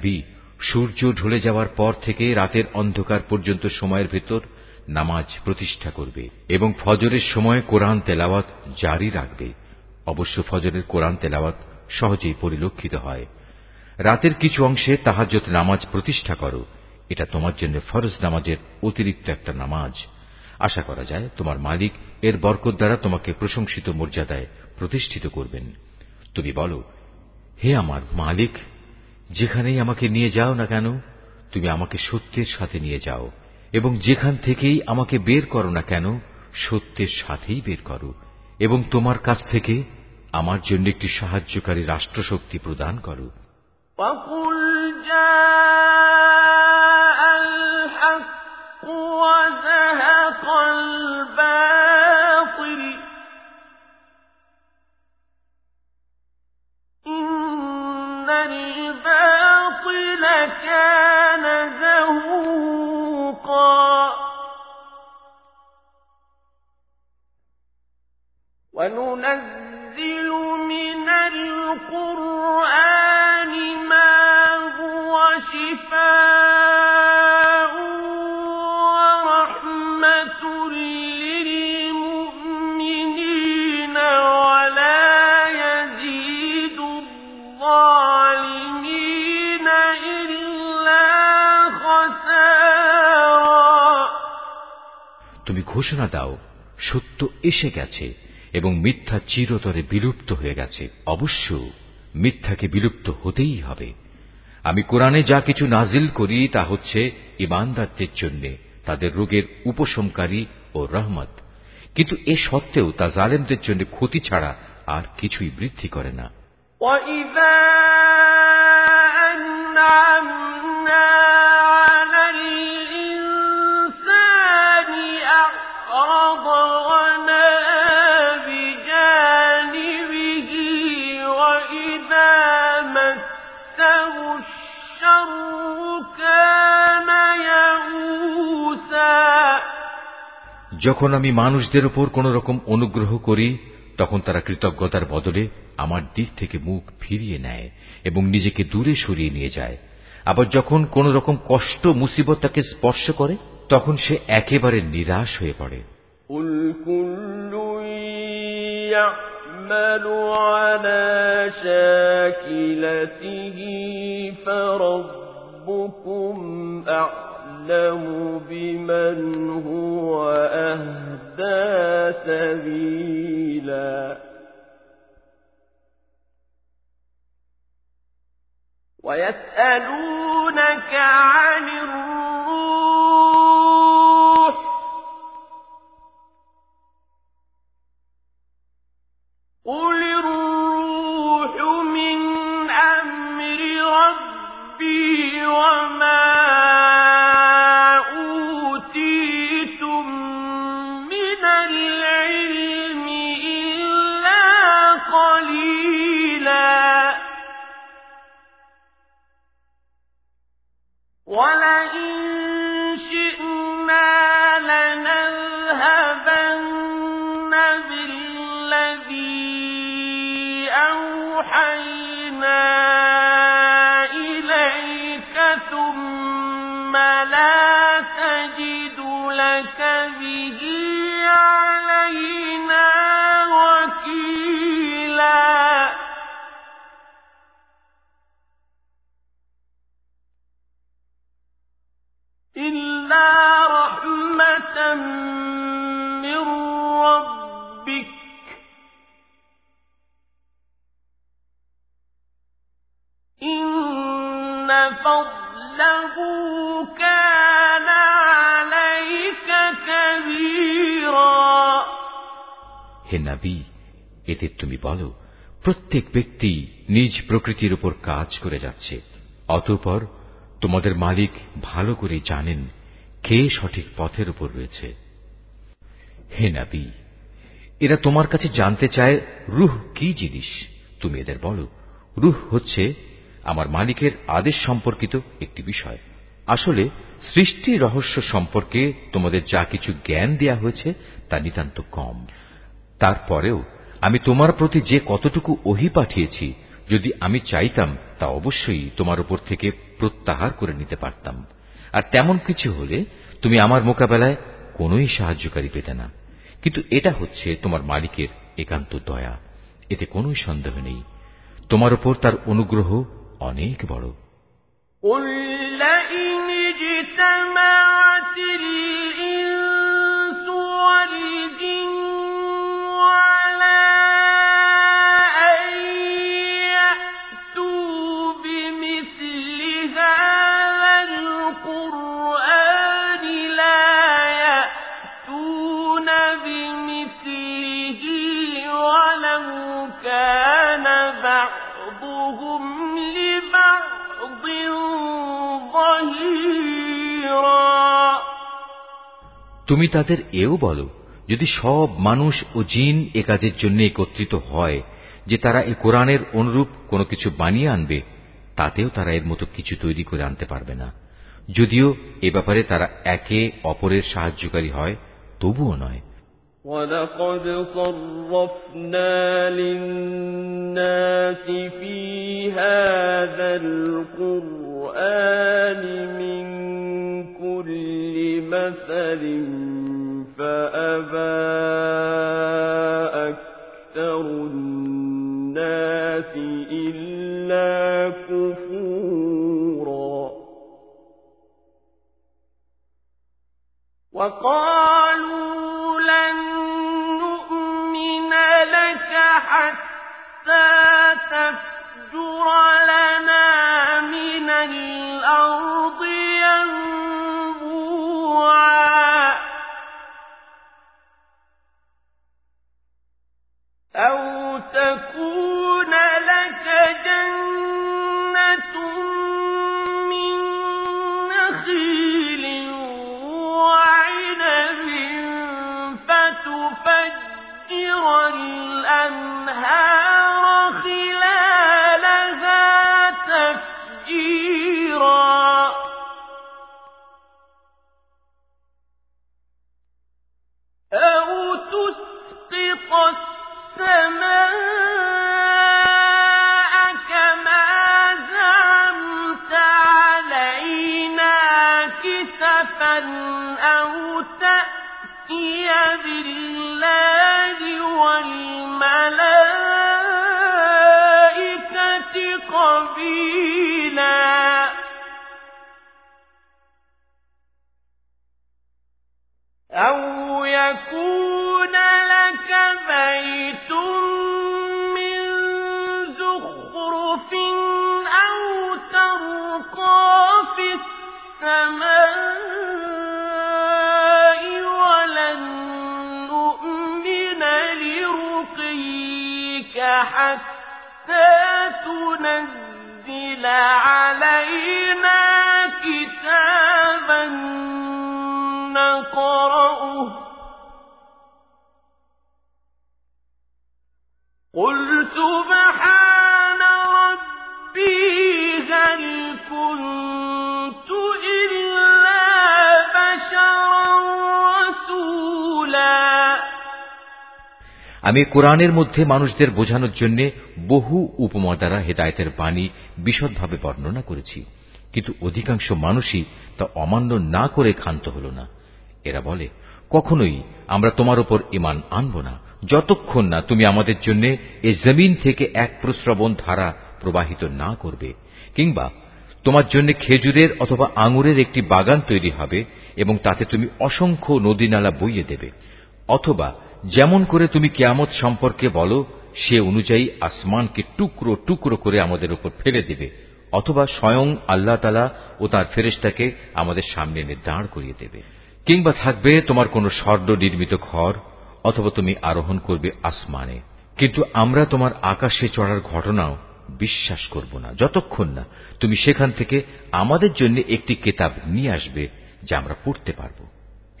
নবী সূর্য ঢলে যাওয়ার পর থেকে রাতের অন্ধকার পর্যন্ত সময়ের ভেতর নামাজ প্রতিষ্ঠা করবে এবং ফজরের সময় কোরআন তেলাওয়াত জারি রাখবে। অবশ্য ফজরের কোরআন তেলাওয়াত সহজেই পরিলক্ষিত হয়। রাতের কিছু অংশে তাহাজ্জত নামাজ প্রতিষ্ঠা করো। এটা তোমার জন্য ফরজ নামাজের অতিরিক্ত একটা নামাজ। আশা করা যায় তোমার মালিক এর বরকত দ্বারা তোমাকে প্রশংসিত মর্যাদায় প্রতিষ্ঠিত করবেন। তুমি বলো, হে আমার মালিক যেখানেই আমাকে নিয়ে যাও না কেন তুমি আমাকে সত্যের সাথে নিয়ে যাও এবং যেখান থেকেই আমাকে বের করো না কেন সত্যের সাথেই বের করো এবং তোমার কাছ থেকে আমার জন্য একটি সাহায্যকারী রাষ্ট্রশক্তি প্রদান করো وقل جاء الحق وزهق الباطل كان القرآن ما هو شفاء. ঘোষণা দাও সত্য এসে গেছে এবং মিথ্যা চিরতরে বিলুপ্ত হয়ে গেছে অবশ্য মিথ্যাকে বিলুপ্ত হতেই হবে আমি কোরআনে যা কিছু নাজিল করি তা হচ্ছে ইমানদারদের জন্য তাদের রোগের উপশমকারী ও রহমত কিন্তু এ সত্ত্বেও তা জালেমদের জন্য ক্ষতি ছাড়া আর কিছুই বৃদ্ধি করে না وإذا أنعمنا যখন আমি মানুষদের উপর কোন রকম অনুগ্রহ করি তখন তারা কৃতজ্ঞতার বদলে আমার দিক থেকে মুখ ফিরিয়ে নেয় এবং নিজেকে দূরে সরিয়ে নিয়ে যায় আবার যখন কোন রকম কষ্ট মুসিবত তাকে স্পর্শ করে তখন সে একেবারে নিরাশ হয়ে পড়ে قل كل يعمل على شاكلته فربكم أعلم أعلم بمن هو أهدى سبيلا. ويسألونك عن الروح. قل الروح এতে তুমি বলো, প্রত্যেক ব্যক্তি নিজ প্রকৃতির উপর কাজ করে যাচ্ছে। অতঃপর তোমাদের মালিক ভালো করে জানেন কে সঠিক পথের উপর রয়েছে। হে নবী, এরা তোমার কাছে জানতে চায় রুহ কি জিনিস। তুমি এদের বলো, রুহ হচ্ছে আমার মালিকের আদেশ সম্পর্কিত একটি বিষয়। আসলে সৃষ্টি রহস্য সম্পর্কে তোমাদের যা কিছু জ্ঞান দেয়া হয়েছে তা নিতান্ত কম। তারপরেও আমি তোমার প্রতি যে কতটুকু ওহি পাঠিয়েছি যদি আমি চাইতাম তা অবশ্যই তোমার উপর থেকে প্রত্যাহার করে নিতে পারতাম আর তেমন কিছু হলে তুমি আমার মোকাবেলায় কোনই সাহায্যকারী পেতে না কিন্তু এটা হচ্ছে তোমার মালিকের একান্ত দয়া এতে কোন সন্দেহ নেই তোমার উপর তার অনুগ্রহ অনেক বড় قل لئن اجتمعت তুমি তাদের এও বলো যদি সব মানুষ ও জিন এ কাজের জন্য একত্রিত হয় যে তারা এ কোরআনের অনুরূপ কোনো কিছু বানিয়ে আনবে তাতেও তারা এর মতো কিছু তৈরি করে আনতে পারবে না যদিও এ ব্যাপারে তারা একে অপরের সাহায্যকারী হয় তবুও নয় ولقد صرفنا للناس في هذا القرآن مثل فأبى أكثر الناس إلا كفورا. وقالوا لن نؤمن لك حتى تفجر لنا أو يكون لك بيت من زخرف أو ترقى في السماء ولن نؤمن لرقيك حتى تنزل علينا كتابا আমি কোরআনের মধ্যে মানুষদের বোঝানোর জন্য বহু উপমা দ্বারা হেদায়তের বাণী বিশদভাবে বর্ণনা করেছি। কিন্তু অধিকাংশ মানুষই তা অমান্য না করে ক্ষান্ত হল না। এরা বলে, কখনোই আমরা তোমার ওপর ইমান আনব না। যতক্ষণ না তুমি আমাদের জন্য এ জমিন থেকে এক প্রশ্রবণ ধারা প্রবাহিত না করবে। কিংবা তোমার জন্য খেজুরের অথবা আঙুরের একটি বাগান তৈরি হবে এবং তাতে তুমি অসংখ্য নদী নালা বইয়ে দেবে। অথবা যেমন করে তুমি কেয়ামত সম্পর্কে বলো, সে অনুযায়ী আসমানকে টুকরো টুকরো করে আমাদের উপর ফেলে দেবে, অথবা স্বয়ং আল্লাহ তালা ও তার ফেরেস্তাকে আমাদের সামনে এনে দাঁড় করিয়ে দেবে। কিংবা থাকবে তোমার কোন স্বর্ণ নির্মিত ঘর, অথবা তুমি আরোহণ করবে আসমানে। কিন্তু আমরা তোমার আকাশে চড়ার ঘটনাও বিশ্বাস করব না, যতক্ষণ না তুমি সেখান থেকে আমাদের জন্য একটি কেতাব নিয়ে আসবে যা আমরা পড়তে পারব।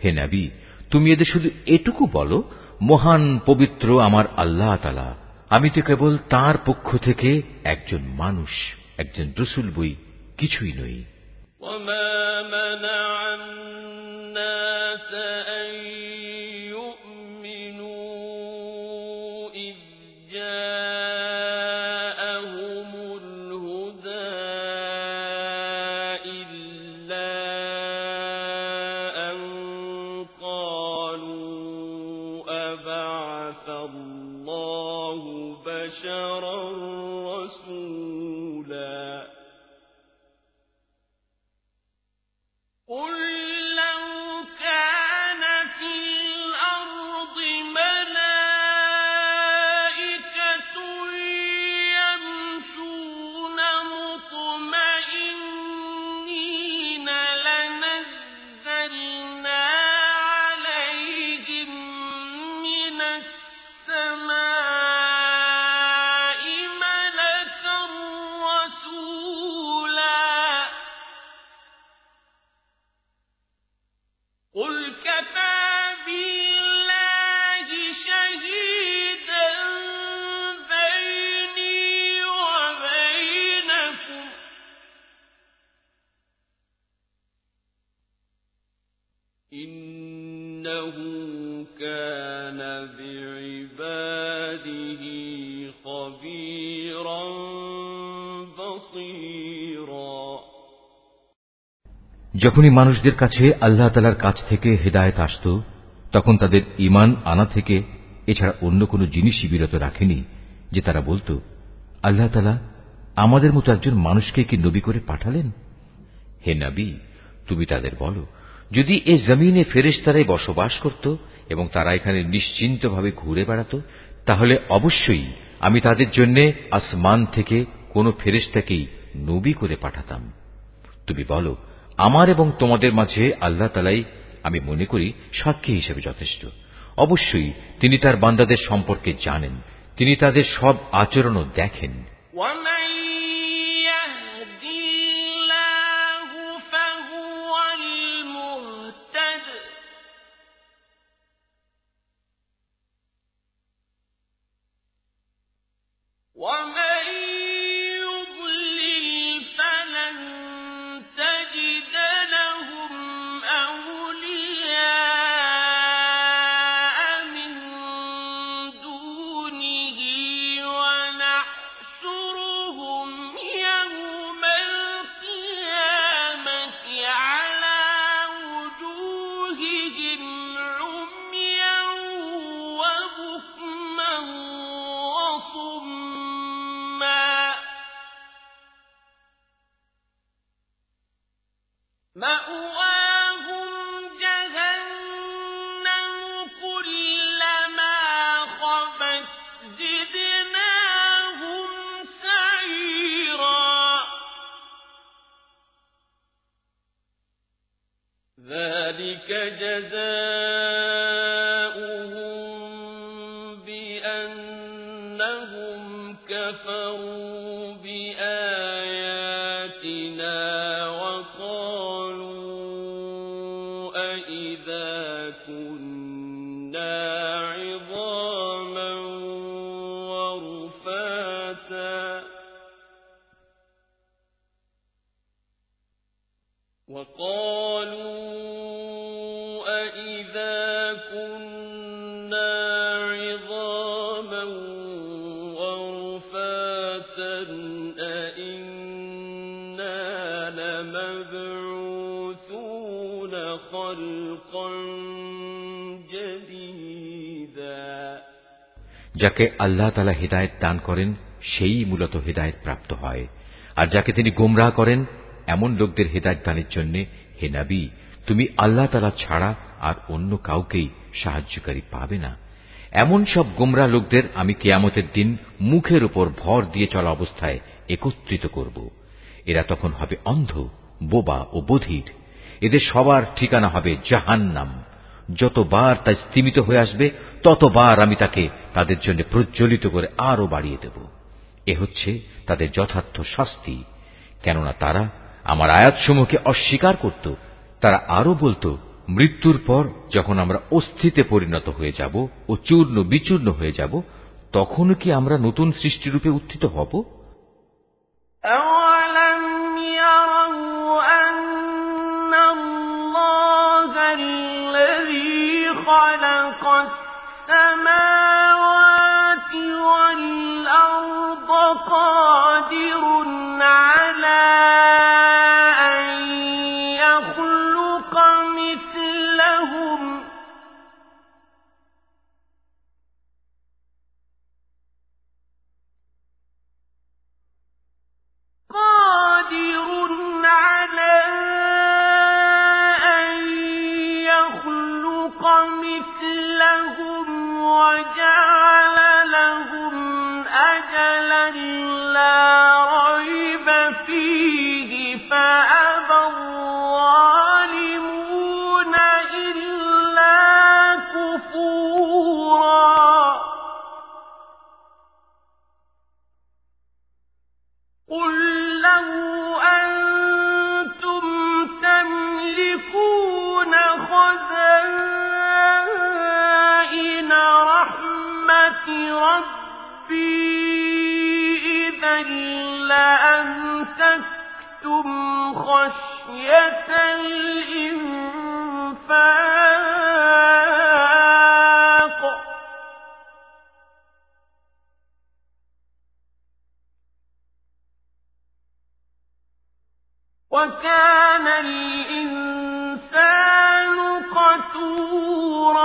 হে নাবি, তুমি এদের শুধু এটুকু বলো মহান পবিত্র আমার আল্লাহ তালা আমি তো কেবল তার পক্ষ থেকে একজন মানুষ, একজন রসুল বই কিছুই নই। যখনই মানুষদের কাছে আল্লাহ তালার কাছ থেকে হেদায়ত আসত, তখন তাদের ইমান আনা থেকে এছাড়া অন্য কোন জিনিসই বিরত রাখেনি যে তারা বলত, আল্লাহ তালা আমাদের মতো একজন মানুষকে কি নবী করে পাঠালেন? হে নবী, তুমি তাদের বলো, যদি এ জমিনে ফেরেশতারাই বসবাস করত এবং তারা এখানে নিশ্চিন্তভাবে ঘুরে বেড়াত, তাহলে অবশ্যই আমি তাদের জন্য আসমান থেকে কোন ফেরেশতাকেই নবী করে পাঠাতাম। তুমি বলো আমার এবং তোমাদের মাঝে আল্লাহ তালাই, আমি মনে করি, সাক্ষী হিসেবে যথেষ্ট। অবশ্যই তিনি তার বান্দাদের সম্পর্কে জানেন। তিনি তাদের সব আচরণও দেখেন। যাকে আল্লাহ তালা হৃদায়ত দান করেন, সেই মূলত হৃদায়ত প্রাপ্ত হয়। আর যাকে তিনি গোমরাহ করেন, এমন লোকদের হেদায়ত দানের জন্য, হে নাবি, তুমি আল্লাহ তালা ছাড়া আর অন্য কাউকেই সাহায্যকারী পাবে না। এমন সব গোমরা লোকদের আমি কেয়ামতের দিন মুখের উপর ভর দিয়ে চলা অবস্থায় একত্রিত করব। এরা তখন হবে অন্ধ, বোবা ও বধির। এদের সবার ঠিকানা হবে জাহান্নাম। যতবার তা স্তিমিত হয়ে আসবে, ততবার আমি তাকে তাদের জন্য প্রজ্বলিত করে আরও বাড়িয়ে দেব। এ হচ্ছে তাদের যথার্থ শাস্তি। কেননা তারা আমার আয়াতসমূহকে অস্বীকার করত। তারা আরও বলতো, মৃত্যুর পর যখন আমরা অস্থিতে পরিণত হয়ে যাব ও চূর্ণ বিচূর্ণ হয়ে যাব, তখনও কি আমরা নতুন সৃষ্টিরূপে উত্থিত হব? قادر خشية الإنفاق وكان الإنسان قتورا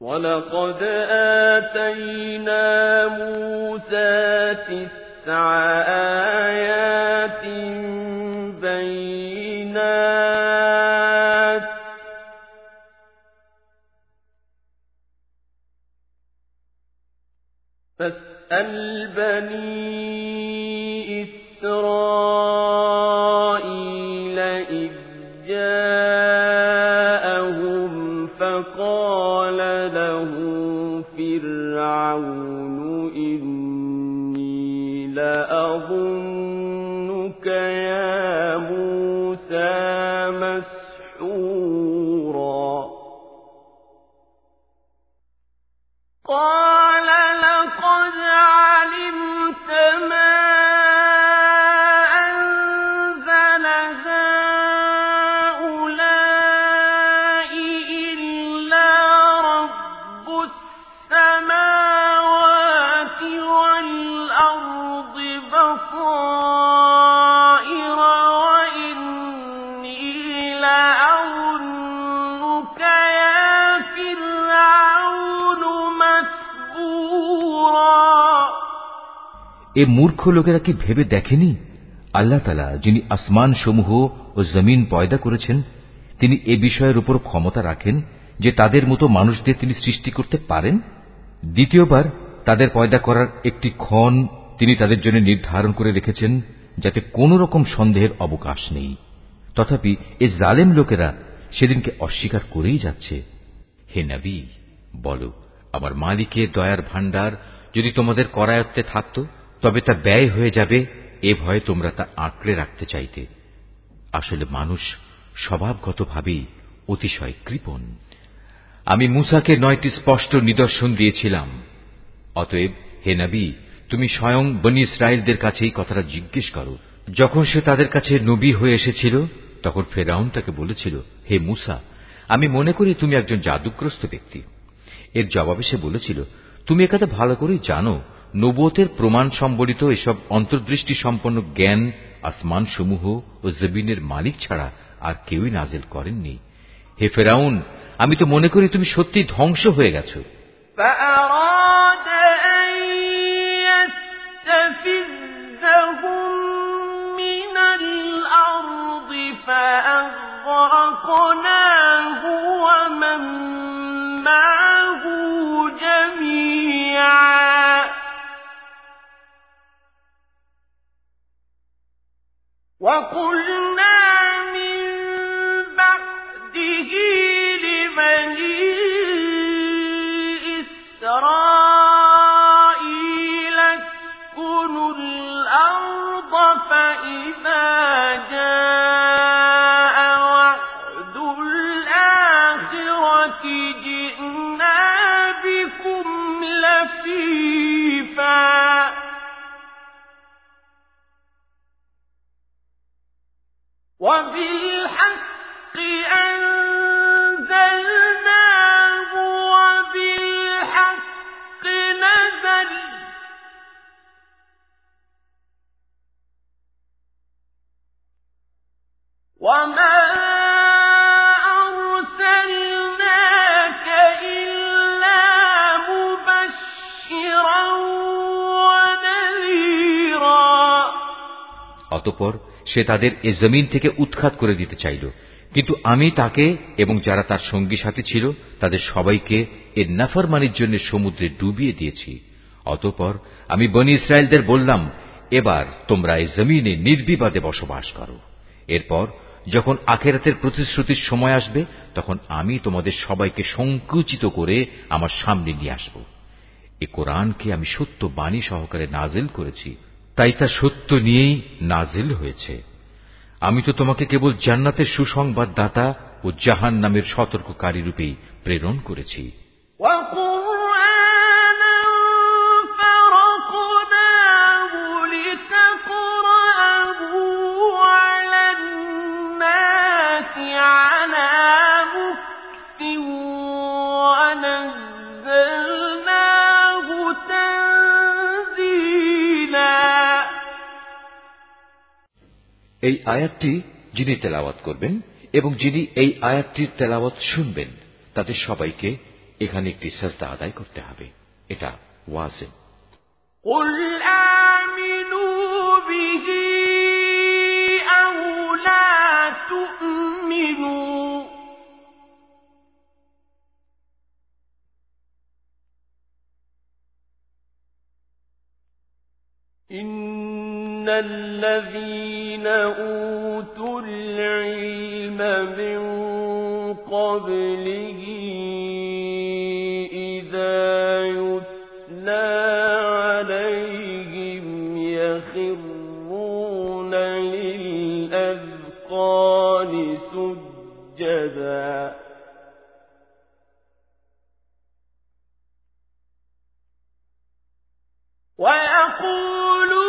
ولقد آتينا موسى تسع آيات بينات فاسأل بني مسحور এ মূর্খ লোকেরা কি ভেবে দেখেনি? আল্লাহ তালা যিনি আসমান সমূহ ও জমিন পয়দা করেছেন, তিনি এ বিষয়ের উপর ক্ষমতা রাখেন যে তাদের মতো মানুষদের তিনি সৃষ্টি করতে পারেন? দ্বিতীয়বার তাদের পয়দা করার একটি ক্ষণ তিনি তাদের জন্য নির্ধারণ করে রেখেছেন, যাতে কোন রকম সন্দেহের অবকাশ নেই। তথাপি এ জালেম লোকেরা সেদিনকে অস্বীকার করেই যাচ্ছে। হে নবী, বলো, আমার মালিকের দয়ার ভাণ্ডার যদি তোমাদের করায়ত্তে থাকত তবে তা ব্যয় হয়ে যাবে, এ ভয়ে তোমরা তা আঁকড়ে রাখতে চাইতে। আসলে মানুষ স্বভাবগতভাবেই অতিশয় কৃপণ। আমি মুসাকে নয়টি স্পষ্ট নিদর্শন দিয়েছিলাম। অতএব, হে নবী, তুমি স্বয়ং বনি ইসরায়েলদের কাছেই কথাটা জিজ্ঞেস করো। যখন সে তাদের কাছে নবী হয়ে এসেছিল, তখন ফেরাউন তাকে বলেছিল, হে মুসা, আমি মনে করি তুমি একজন জাদুগ্রস্ত ব্যক্তি। এর জবাবে সে বলেছিল, তুমি একাতে ভালো করেই জানো। নবতের প্রমাণ সম্বলিত এসব অন্তর্দৃষ্টি সম্পন্ন জ্ঞান আসমান সমূহ ও জবিনের মালিক ছাড়া আর কেউই নাজেল করেননি হে ফেরাউন আমি তো মনে করি তুমি সত্যি ধ্বংস হয়ে গেছো فأغرقناه ومن معه وقلنا من بعده وبالحق أنزلناه وبالحق نزل. অতপর সে তাদের এ জমিন থেকে উৎখাত করে দিতে চাইল। কিন্তু আমি তাকে এবং যারা তার সঙ্গী সাথে ছিল, তাদের সবাইকে এর নাফরমানির জন্য সমুদ্রে ডুবিয়ে দিয়েছি। অতপর আমি বনি ইসরায়েলদের বললাম, এবার তোমরা এই জমিনে নির্বিবাদে বসবাস করো। এরপর যখন আখেরাতের প্রতিশ্রুতির সময় আসবে, তখন আমি তোমাদের সবাইকে সংকুচিত করে আমার সামনে নিয়ে আসব। এ কোরআনকে আমি সত্য বাণী সহকারে নাজেল করেছি। তাই তা সত্য নিয়েই নাজিল হয়েছে। আমি তো তোমাকে কেবল জান্নাতের সুসংবাদদাতা ও জাহান নামের সতর্ককারী রূপেই প্রেরণ করেছি। এই আয়াতটি যিনি তেলাওয়াত করবেন এবং যিনি এই আয়াতটির তেলাওয়াত শুনবেন তাদের সবাইকে এখানে একটি সাজদা আদায় করতে হবে এটা ওয়াজেব قل آمنوا به أو لا تؤمنوا إن الذين أوتوا العلم من قبله إذا يتلى عليهم يخرون للأذقان سجدا ويقولون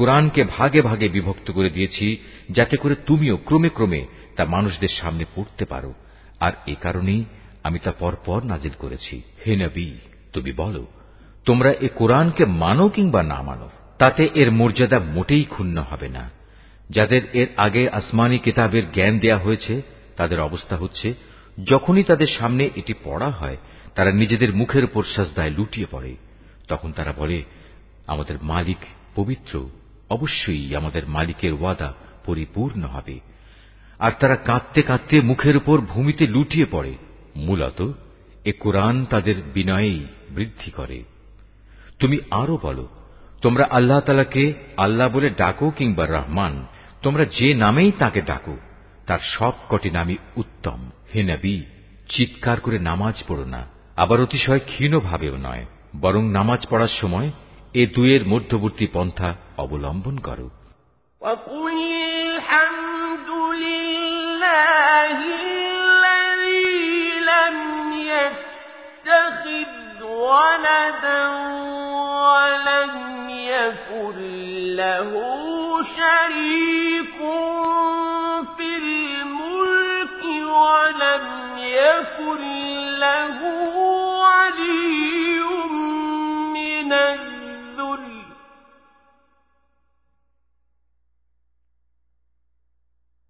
কোরআনকে ভাগে ভাগে বিভক্ত করে দিয়েছি, যাতে করে তুমিও ক্রমে ক্রমে তা মানুষদের সামনে পড়তে পারো। আর এ কারণেই আমি তা পরপর নাজিল করেছি। হে নবী, তুমি বলো, তোমরা এ কোরআনকে মানো কিংবা না মানো, তাতে এর মর্যাদা মোটেই ক্ষুণ্ণ হবে না। যাদের এর আগে আসমানি কিতাবের জ্ঞান দেয়া হয়েছে, তাদের অবস্থা হচ্ছে, যখনই তাদের সামনে এটি পড়া হয়, তারা নিজেদের মুখের উপর সাজদায় লুটিয়ে পড়ে। তখন তারা বলে, আমাদের মালিক পবিত্র অবশ্যই আমাদের মালিকের ওয়াদা পরিপূর্ণ হবে। আর তারা কাঁদতে কাঁদতে মুখের উপর ভূমিতে লুটিয়ে পড়ে। মূলত, এ কোরআন তাদের বিনয়েই বৃদ্ধি করে। তুমি আরও বলো, তোমরা আল্লাহ তালাকে আল্লাহ বলে ডাকো কিংবা রহমান, তোমরা যে নামেই তাকে ডাকো, তার সব কটি নামই উত্তম। হে নবী, চিৎকার করে নামাজ পড়ো না, আবার অতিশয় ক্ষীণভাবেও নয়, বরং নামাজ পড়ার সময় এ দুয়ের মধ্যবর্তী পন্থা অবলম্বন করো ولدا ولم يكن له شريك في الملك ولم يكن له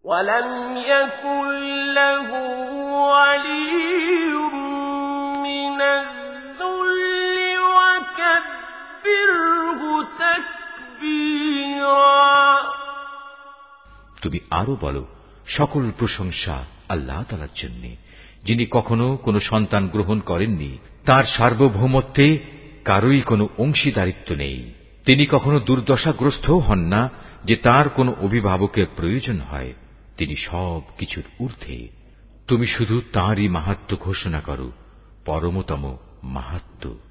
ولم يكن له ولي من الذل وكبره تكبيرا তুমি আরো বলো সকল প্রশংসা আল্লাহ তালার জন্যে যিনি কখনো কোনো সন্তান গ্রহণ করেননি তার সার্বভৌমত্বে কারোই কোনো অংশীদারিত্ব নেই তিনি কখনো দুর্দশাগ্রস্তও হন না যে তার কোনো অভিভাবকের প্রয়োজন হয় তিনি সব কিছুর ঊর্ধ্বে। তুমি শুধু তাঁরই মাহাত্ম ঘোষণা করো পরমতম মাহাত্ম্য।